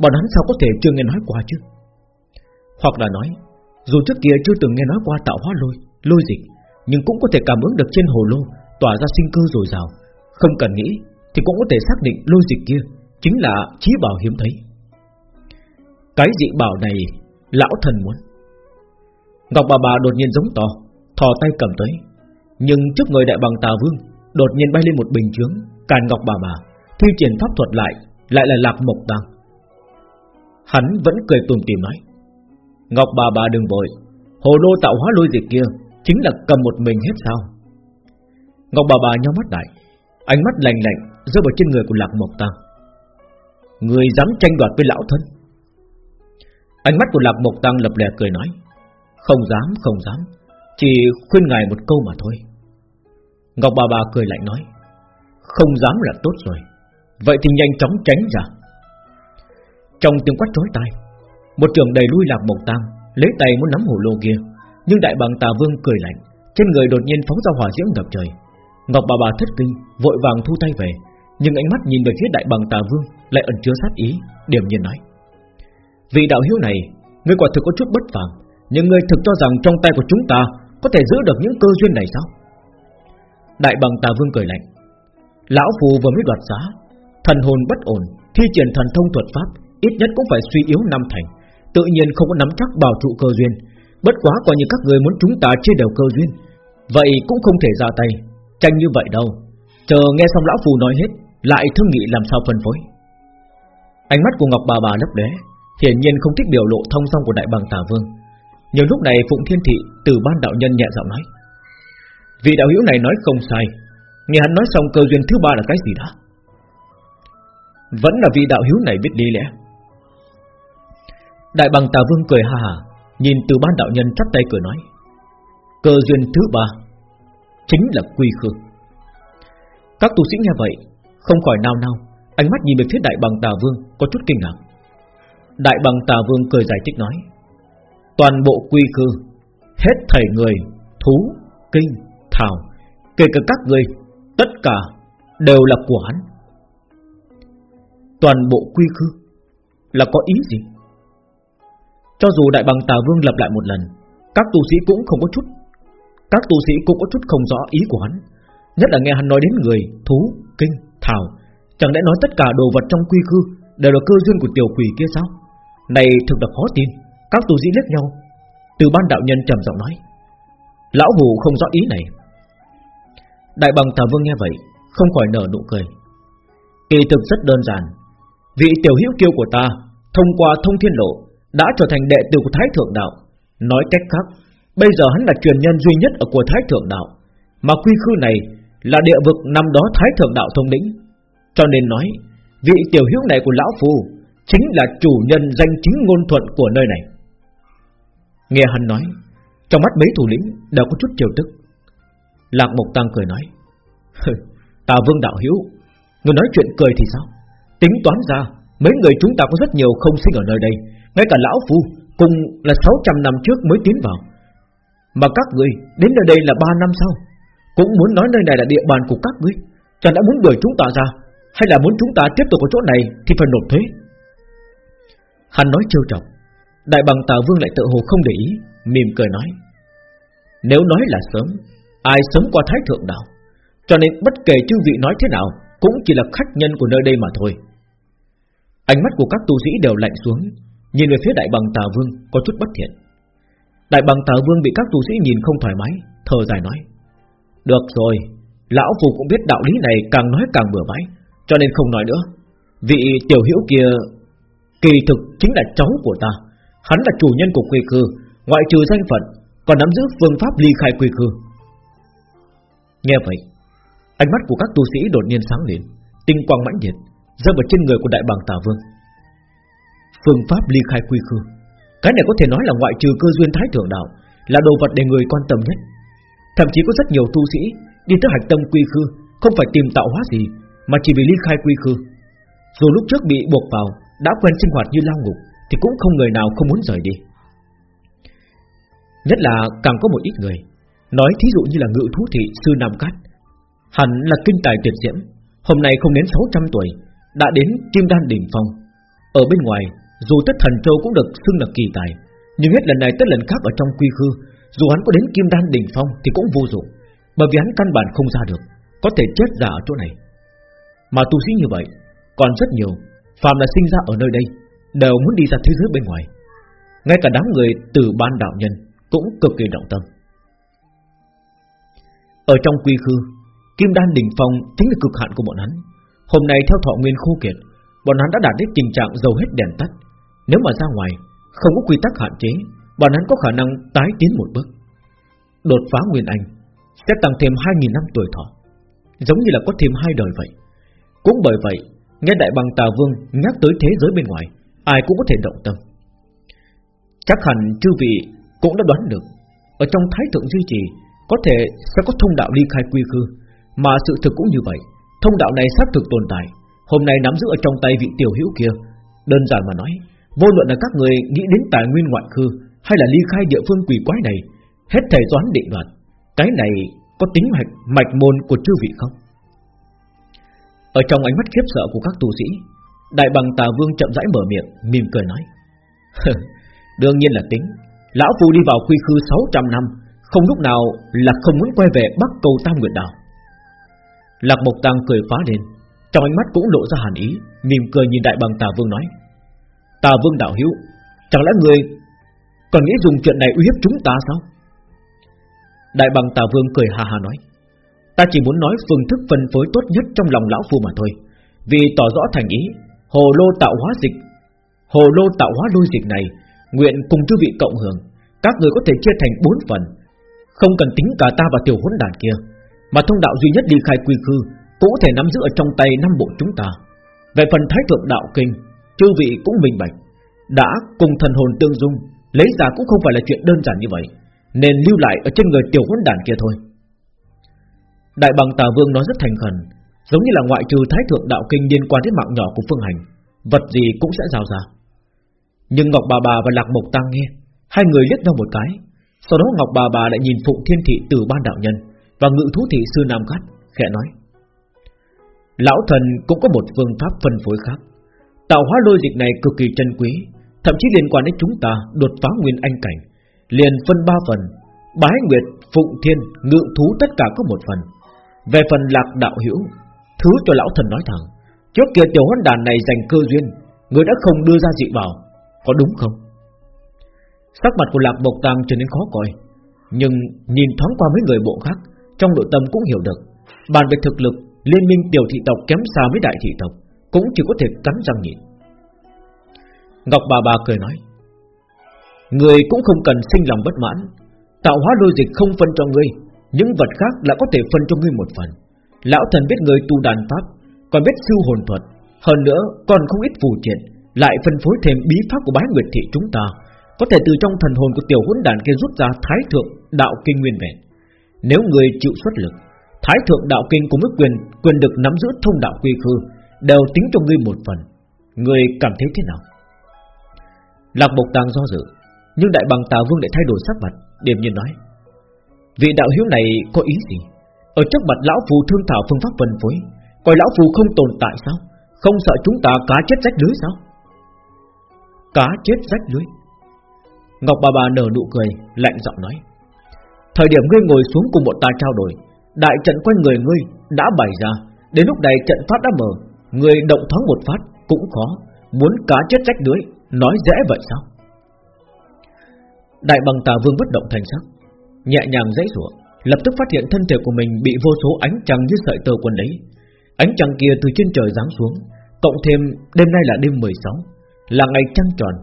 Bọn hắn sao có thể chưa nghe nói qua chứ? Hoặc là nói, Dù trước kia chưa từng nghe nói qua tạo hóa lôi Lôi dịch, Nhưng cũng có thể cảm ứng được trên hồ lô, Tỏa ra sinh cơ dồi dào. Không cần nghĩ Thì cũng có thể xác định lôi dịch kia Chính là chí bảo hiếm thấy. Cái dị bảo này Lão thần muốn. Ngọc bà bà đột nhiên giống to, Thò tay cầm tới. Nhưng trước người đại bằng tà vương, Đột nhiên bay lên một bình chướng, Càn ngọc bà bà, Thi triển pháp thuật lại Lại là lạc mộc tăng Hắn vẫn cười tùm tìm nói, Ngọc bà bà đừng vội, Hồ lô tạo hóa lôi dịch kia Chính là cầm một mình hết sao? Ngọc bà bà nhau mắt lại, Ánh mắt lạnh lạnh rơi vào trên người của lạc mộc tăng Người dám tranh đoạt với lão thân? Ánh mắt của Lạc Mộc Tăng lập lè cười nói, Không dám không dám, Chỉ khuyên ngài một câu mà thôi. Ngọc bà bà cười lạnh nói Không dám là tốt rồi. Vậy thì nhanh chóng tránh ra. Trong tiếng quát chói tai Một trường đầy lui Lạc Mộc tam Lấy tay muốn nắm hồ lô kia Nhưng đại bàng tà vương cười lạnh Trên người đột nhiên phóng ra hỏa diễm ngập trời. Ngọc bà bà thất kinh Vội vàng thu tay về Nhưng ánh mắt nhìn về phía đại bàng tà vương lại ẩn chứa sát ý, điểm nhiên nói: "Vị đạo hiếu này, ngươi quả thực có chút bất phàm, nhưng ngươi thực cho rằng trong tay của chúng ta có thể giữ được những cơ duyên này sao?" Đại bằng Tà Vương cười lạnh: "Lão phù vừa mới đoạt giá, thần hồn bất ổn, thi triển thần thông thuật pháp, ít nhất cũng phải suy yếu năm thành, tự nhiên không có nắm chắc bảo trụ cơ duyên." Bất quá coi như các người muốn chúng ta chia đều cơ duyên Vậy cũng không thể ra tay Tranh như vậy đâu Chờ nghe xong lão phù nói hết Lại thương nghị làm sao phân phối Ánh mắt của Ngọc bà bà lấp lóe, hiển nhiên không thích biểu lộ thông song của đại bằng tà vương. Nhiều lúc này Phụng Thiên Thị từ ban đạo nhân nhẹ giọng nói: vị đạo hữu này nói không sai, nghe hắn nói xong cơ duyên thứ ba là cái gì đó? Vẫn là vị đạo hữu này biết đi lẽ. Đại bằng tà vương cười ha ha, nhìn từ ban đạo nhân chắp tay cười nói: cơ duyên thứ ba chính là quy khư. Các tu sĩ nghe vậy không khỏi nao nao Ánh mắt nhìn về phía đại bằng tà vương Có chút kinh ngạc Đại bằng tà vương cười giải thích nói Toàn bộ quy khư Hết thảy người, thú, kinh, thảo Kể cả các người Tất cả đều là của hắn. Toàn bộ quy khư Là có ý gì? Cho dù đại bằng tà vương lập lại một lần Các tu sĩ cũng không có chút Các tu sĩ cũng có chút không rõ ý của hắn. Nhất là nghe hắn nói đến người, thú, kinh, thảo Chẳng lẽ nói tất cả đồ vật trong quy khư Đều là cơ duyên của tiểu quỷ kia sao? Này thực là khó tin Các tu sĩ liếc nhau. Từ ban đạo nhân trầm giọng nói Lão hù không rõ ý này. Đại bằng tà vương nghe vậy, Không khỏi nở nụ cười. Kỳ thực rất đơn giản, Vị tiểu hữu kiêu của ta Thông qua thông thiên lộ Đã trở thành đệ tử của Thái Thượng Đạo. Nói cách khác, Bây giờ hắn là truyền nhân duy nhất ở của Thái Thượng Đạo, Mà quy khư này Là địa vực năm đó Thái Thượng Đạo thông lĩnh. Cho nên nói, Vị tiểu hữu này của Lão Phu Chính là chủ nhân danh chính ngôn thuận của nơi này. Nghe hắn nói, Trong mắt mấy thủ lĩnh đều có chút chiều tức. Lạc Mộc Tăng cười nói Ta vương đạo hiếu Người nói chuyện cười thì sao? Tính toán ra, Mấy người chúng ta có rất nhiều không sinh ở nơi đây, Ngay cả Lão Phu Cùng là 600 năm trước mới tiến vào. Mà các ngươi đến nơi đây là 3 năm sau, Cũng muốn nói nơi này là địa bàn của các ngươi Chẳng đã muốn đuổi chúng ta ra, Hay là muốn chúng ta tiếp tục ở chỗ này Thì phải nộp thuế? Hắn nói trêu chọc, Đại bằng tà vương lại tự hồ không để ý, Mỉm cười nói, Nếu nói là sớm Ai sớm qua thái thượng đạo Cho nên bất kể chư vị nói thế nào, Cũng chỉ là khách nhân của nơi đây mà thôi. Ánh mắt của các tu sĩ đều lạnh xuống, Nhìn về phía đại bằng tà vương Có chút bất thiện. Đại bằng tà vương bị các tu sĩ nhìn không thoải mái, Thở dài nói, Được rồi, Lão Phù cũng biết đạo lý này càng nói càng bừa bãi, Cho nên không nói nữa. Vị tiểu hữu kia, Kỳ thực chính là cháu của ta. Hắn là chủ nhân của quy khư, Ngoại trừ danh phận, Còn nắm giữ phương pháp ly khai quy khư. Nghe vậy, Ánh mắt của các tu sĩ đột nhiên sáng lên, Tinh quang mãnh liệt, rơi vào trên người của đại bàng tà vương. Phương pháp ly khai quy khư, cái này có thể nói là ngoại trừ cơ duyên thái thượng đạo, là đồ vật để người quan tâm nhất. Thậm chí có rất nhiều tu sĩ đi tới hạch tâm quy khư, không phải tìm tạo hóa gì, mà chỉ vì ly khai quy khư. Dù lúc trước bị buộc vào, đã quen sinh hoạt như lao ngục, thì cũng không người nào không muốn rời đi. Nhất là càng có một ít người nói thí dụ như là ngự thú thị sư nam cát. Hẳn là kinh tài tuyệt diễm, hôm nay không đến 600 tuổi, đã đến kim đan đỉnh phong. Ở bên ngoài, dù tất thần châu cũng được xưng là kỳ tài, Nhưng hết lần này tất lần khác ở trong quy khư, Dù hắn có đến kim đan đỉnh phong Thì cũng vô dụng, Bởi vì hắn căn bản không ra được, Có thể chết giả ở chỗ này. Mà tu sĩ như vậy, Còn rất nhiều, Phàm là sinh ra ở nơi đây, Đều muốn đi ra thế giới bên ngoài. Ngay cả đám người từ ban đạo nhân Cũng cực kỳ động tâm. Ở trong quy khư, Kim đan đỉnh phong chính là cực hạn của bọn hắn. Hôm nay theo thọ nguyên khô kiệt, Bọn hắn đã đạt đến tình trạng dầu hết đèn tắt. Nếu mà ra ngoài, Không có quy tắc hạn chế, Bọn hắn có khả năng tái tiến một bước. Đột phá Nguyên Anh, Sẽ tăng thêm 2.000 năm tuổi thọ. Giống như là có thêm hai đời vậy. Cũng bởi vậy, Nghe Đại Bằng Tà Vương nhắc tới thế giới bên ngoài, Ai cũng có thể động tâm. Chắc hẳn chư vị cũng đã đoán được, Ở trong thái thượng duy trì có thể sẽ có thông đạo ly khai quy khư Mà sự thực cũng như vậy. Thông đạo này xác thực tồn tại. Hôm nay nắm giữ ở trong tay vị tiểu hữu kia. Đơn giản mà nói Vô luận là các người nghĩ đến tài nguyên ngoại khư Hay là ly khai địa phương quỷ quái này Hết thể toán định đoạt. Cái này có tính mạch, mạch môn của chư vị không? Ở trong ánh mắt khiếp sợ của các tu sĩ Đại bằng tà vương chậm rãi mở miệng Mỉm cười nói Đương nhiên là tính. Lão Phu đi vào quy khư 600 năm không lúc nào là không muốn quay về Bắc cầu Tam Nguyệt Đảo Lạc Mộc Tăng cười phá lên, trong ánh mắt cũng lộ ra hàn ý, Mỉm cười nhìn đại bằng tà vương nói, Tà vương đạo hữu, Chẳng lẽ người còn nghĩ dùng chuyện này uy hiếp chúng ta sao? Đại bằng tà vương cười hà hà nói, Ta chỉ muốn nói phương thức phân phối tốt nhất trong lòng lão phu mà thôi, Vì tỏ rõ thành ý, Hồ lô tạo hóa dịch, Hồ lô tạo hóa lôi dịch này Nguyện cùng chư vị cộng hưởng, Các người có thể chia thành bốn phần không cần tính cả ta và tiểu huấn đàn kia Mà thông đạo duy nhất đi khai quy khư cũng thể nắm giữ ở trong tay năm bộ chúng ta. Về phần thái thượng đạo kinh, chư vị cũng minh bạch, đã cùng thần hồn tương dung, lấy ra cũng không phải là chuyện đơn giản như vậy, nên lưu lại ở trên người tiểu huấn đàn kia thôi. Đại bằng Tà Vương nói rất thành khẩn, giống như là ngoại trừ thái thượng đạo kinh liên quan đến mạng nhỏ của Phương Hành, vật gì cũng sẽ giao ra. Nhưng Ngọc Bà Bà và Lạc Mộc Tăng nghe, hai người liếc nhau một cái, sau đó Ngọc Bà Bà lại nhìn Phụng Thiên Thị từ ban đạo nhân và Ngự Thú Thị sư Nam Cát, khẽ nói: Lão thần cũng có một phương pháp phân phối khác. Tạo hóa lôi dịch này cực kỳ chân quý Thậm chí liên quan đến chúng ta đột phá nguyên anh cảnh. Liền phân ba phần Bái Nguyệt, Phụng Thiên, Ngự Thú tất cả có một phần. Về phần lạc đạo hữu Thứ cho lão thần nói thẳng Trước kia tiểu huấn đàn này dành cơ duyên Người đã không đưa ra dị bảo Có đúng không? Sắc mặt của Lạc bộc Tăng trở nên khó coi, Nhưng nhìn thoáng qua mấy người bộ khác, Trong nội tâm cũng hiểu được. Bàn về thực lực, Liên minh tiểu thị tộc kém xa với đại thị tộc, Cũng chỉ có thể cắn răng nhịn Ngọc bà bà cười nói, Người cũng không cần sinh lòng bất mãn, Tạo hóa lôi dịch không phân cho ngươi, Những vật khác lại có thể phân cho ngươi một phần. Lão thần biết người tu đàn pháp, Còn biết siêu hồn thuật, Hơn nữa còn không ít phù triện, Lại phân phối thêm bí pháp của bái nguyệt thị chúng ta có thể từ trong thần hồn của tiểu huấn đàn kia rút ra thái thượng đạo kinh nguyên vẹn Nếu người chịu xuất lực, Thái thượng đạo kinh cùng với quyền Quyền được nắm giữ thông đạo quy khư Đều tính cho ngươi một phần. Ngươi cảm thấy thế nào? Lạc Bộc Tàng do dự, Nhưng đại bằng tà vương lại thay đổi sắc mặt, Điềm nhiên nói, Vị đạo hiếu này có ý gì? Ở trước mặt lão phù thương thảo phương pháp phân phối, Coi lão phù không tồn tại sao? Không sợ chúng ta cá chết rách lưới sao? Cá chết rách lưới? Ngọc bà bà nở nụ cười, Lạnh giọng nói. Thời điểm ngươi ngồi xuống cùng một ta trao đổi, Đại trận quanh người ngươi đã bày ra. Đến lúc này trận phát đã mở, Người động thoáng một phát cũng khó. Muốn cá chết rách lưới, Nói dễ vậy sao? Đại bằng tà vương bất động thành sắc, Nhẹ nhàng dãy rủa, Lập tức phát hiện thân thể của mình bị vô số ánh trăng như sợi tơ quần đấy. Ánh trăng kia từ trên trời giáng xuống, Cộng thêm đêm nay là đêm 16 Là ngày trăng tròn,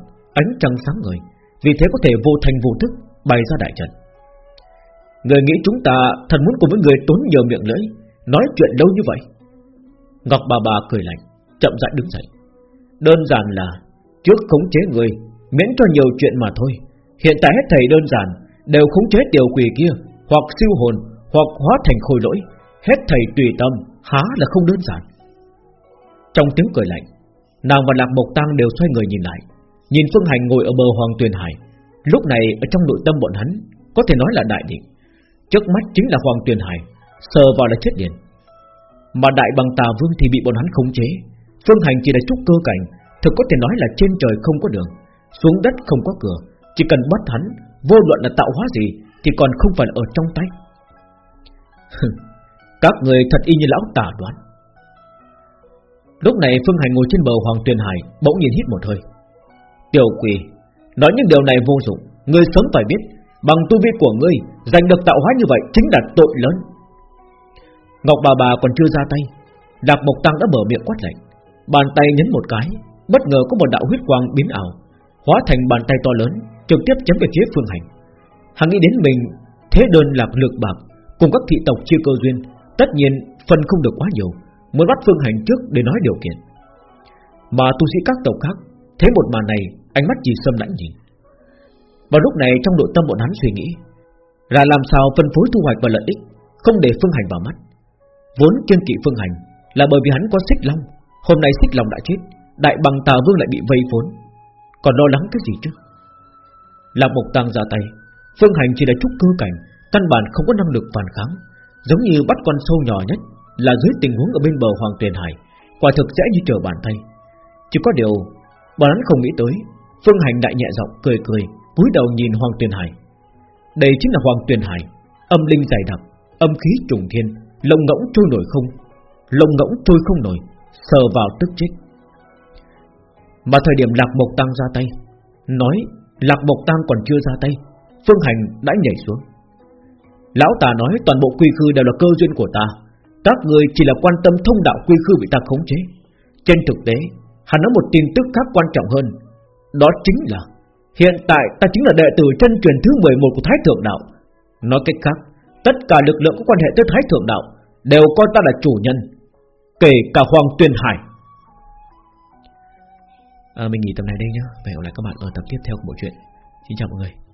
Ánh trăng sáng ngời. Vì thế có thể vô thành vô thức bày ra đại trận. Người nghĩ chúng ta thật muốn cùng với người tốn nhiều miệng lưỡi, Nói chuyện đâu như vậy. Ngọc bà bà cười lạnh, Chậm rãi đứng dậy. Đơn giản là Trước khống chế người, Miễn cho nhiều chuyện mà thôi. Hiện tại hết thầy đơn giản, Đều khống chế tiểu quỷ kia, Hoặc siêu hồn, Hoặc hóa thành khôi lỗi. Hết thầy tùy tâm, Há là không đơn giản. Trong tiếng cười lạnh, Nàng và Lạc Mộc Tăng đều xoay người nhìn lại. Nhìn Phương Hành ngồi ở bờ Hoàng Tuyền Hải, Lúc này ở trong nội tâm bọn hắn, Có thể nói là đại định. Trước mắt chính là Hoàng Tuyền Hải, Sờ vào là chết điện Mà đại bằng tà vương thì bị bọn hắn khống chế. Phương Hành chỉ là chút cơ cảnh, Thực có thể nói là trên trời không có đường, Xuống đất không có cửa. Chỉ cần bắt hắn, Vô luận là tạo hóa gì, Thì còn không phải ở trong tay. Các người thật y như lão tà đoán. Lúc này Phương Hành ngồi trên bờ Hoàng Tuyền Hải, Bỗng nhìn hít một hơi. Tiểu quỷ, Nói những điều này vô dụng. Ngươi sớm phải biết, Bằng tu vi của ngươi, Giành được tạo hóa như vậy chính là tội lớn. Ngọc bà bà còn chưa ra tay, Đạp Mộc Tăng đã mở miệng quát lạnh. Bàn tay nhấn một cái, Bất ngờ có một đạo huyết quang biến ảo, Hóa thành bàn tay to lớn, Trực tiếp chém về phía Phương Hành. Hắn nghĩ đến mình, thế đơn lạc lược bạc, Cùng các thị tộc chia cơ duyên, Tất nhiên phần không được quá nhiều, Muốn bắt Phương Hành trước để nói điều kiện. Mà tu sĩ các tộc khác, Thấy một màn này Ánh mắt chỉ sâm lãnh nhìn. Và lúc này trong nội tâm bọn hắn suy nghĩ, Là làm sao phân phối thu hoạch và lợi ích Không để Phương Hành vào mắt. Vốn kiên kỵ Phương Hành Là bởi vì hắn có xích long, Hôm nay xích long đã chết, Đại bằng tà vương lại bị vây vốn Còn lo lắng cái gì chứ? Lạc Mộc Tăng ra tay, Phương Hành chỉ là chút cơ cảnh, Căn bản không có năng lực phản kháng. Giống như bắt con sâu nhỏ nhất Là dưới tình huống ở bên bờ Hoàng Tuyền Hải, Quả thực dễ như trở bàn tay. Chỉ có điều, Bọn hắn không nghĩ tới Phương Hành đại nhẹ giọng cười cười, cúi đầu nhìn Hoàng Tuyền Hải. Đây chính là Hoàng Tuyền Hải, Âm linh dày đặc, Âm khí trùng thiên, Lông ngỗng trôi nổi không, Lông ngỗng trôi không nổi, Sờ vào tức chết. Mà thời điểm Lạc Mộc Tăng ra tay, Nói Lạc Mộc Tăng còn chưa ra tay, Phương Hành đã nhảy xuống. Lão ta nói toàn bộ quy khư đều là cơ duyên của ta, Các người chỉ là quan tâm thông đạo quy khư bị ta khống chế. Trên thực tế, Hắn nói một tin tức khác quan trọng hơn đó chính là Hiện tại ta chính là đệ tử chân truyền thứ 11 của Thái Thượng Đạo. Nói cách khác Tất cả lực lượng có quan hệ tới Thái Thượng Đạo Đều coi ta là chủ nhân Kể cả Hoàng Tuyền Hải. À, Mình nghỉ tập này đây nhé Và hẹn gặp lại các bạn ở tập tiếp theo của bộ truyện. Xin chào mọi người.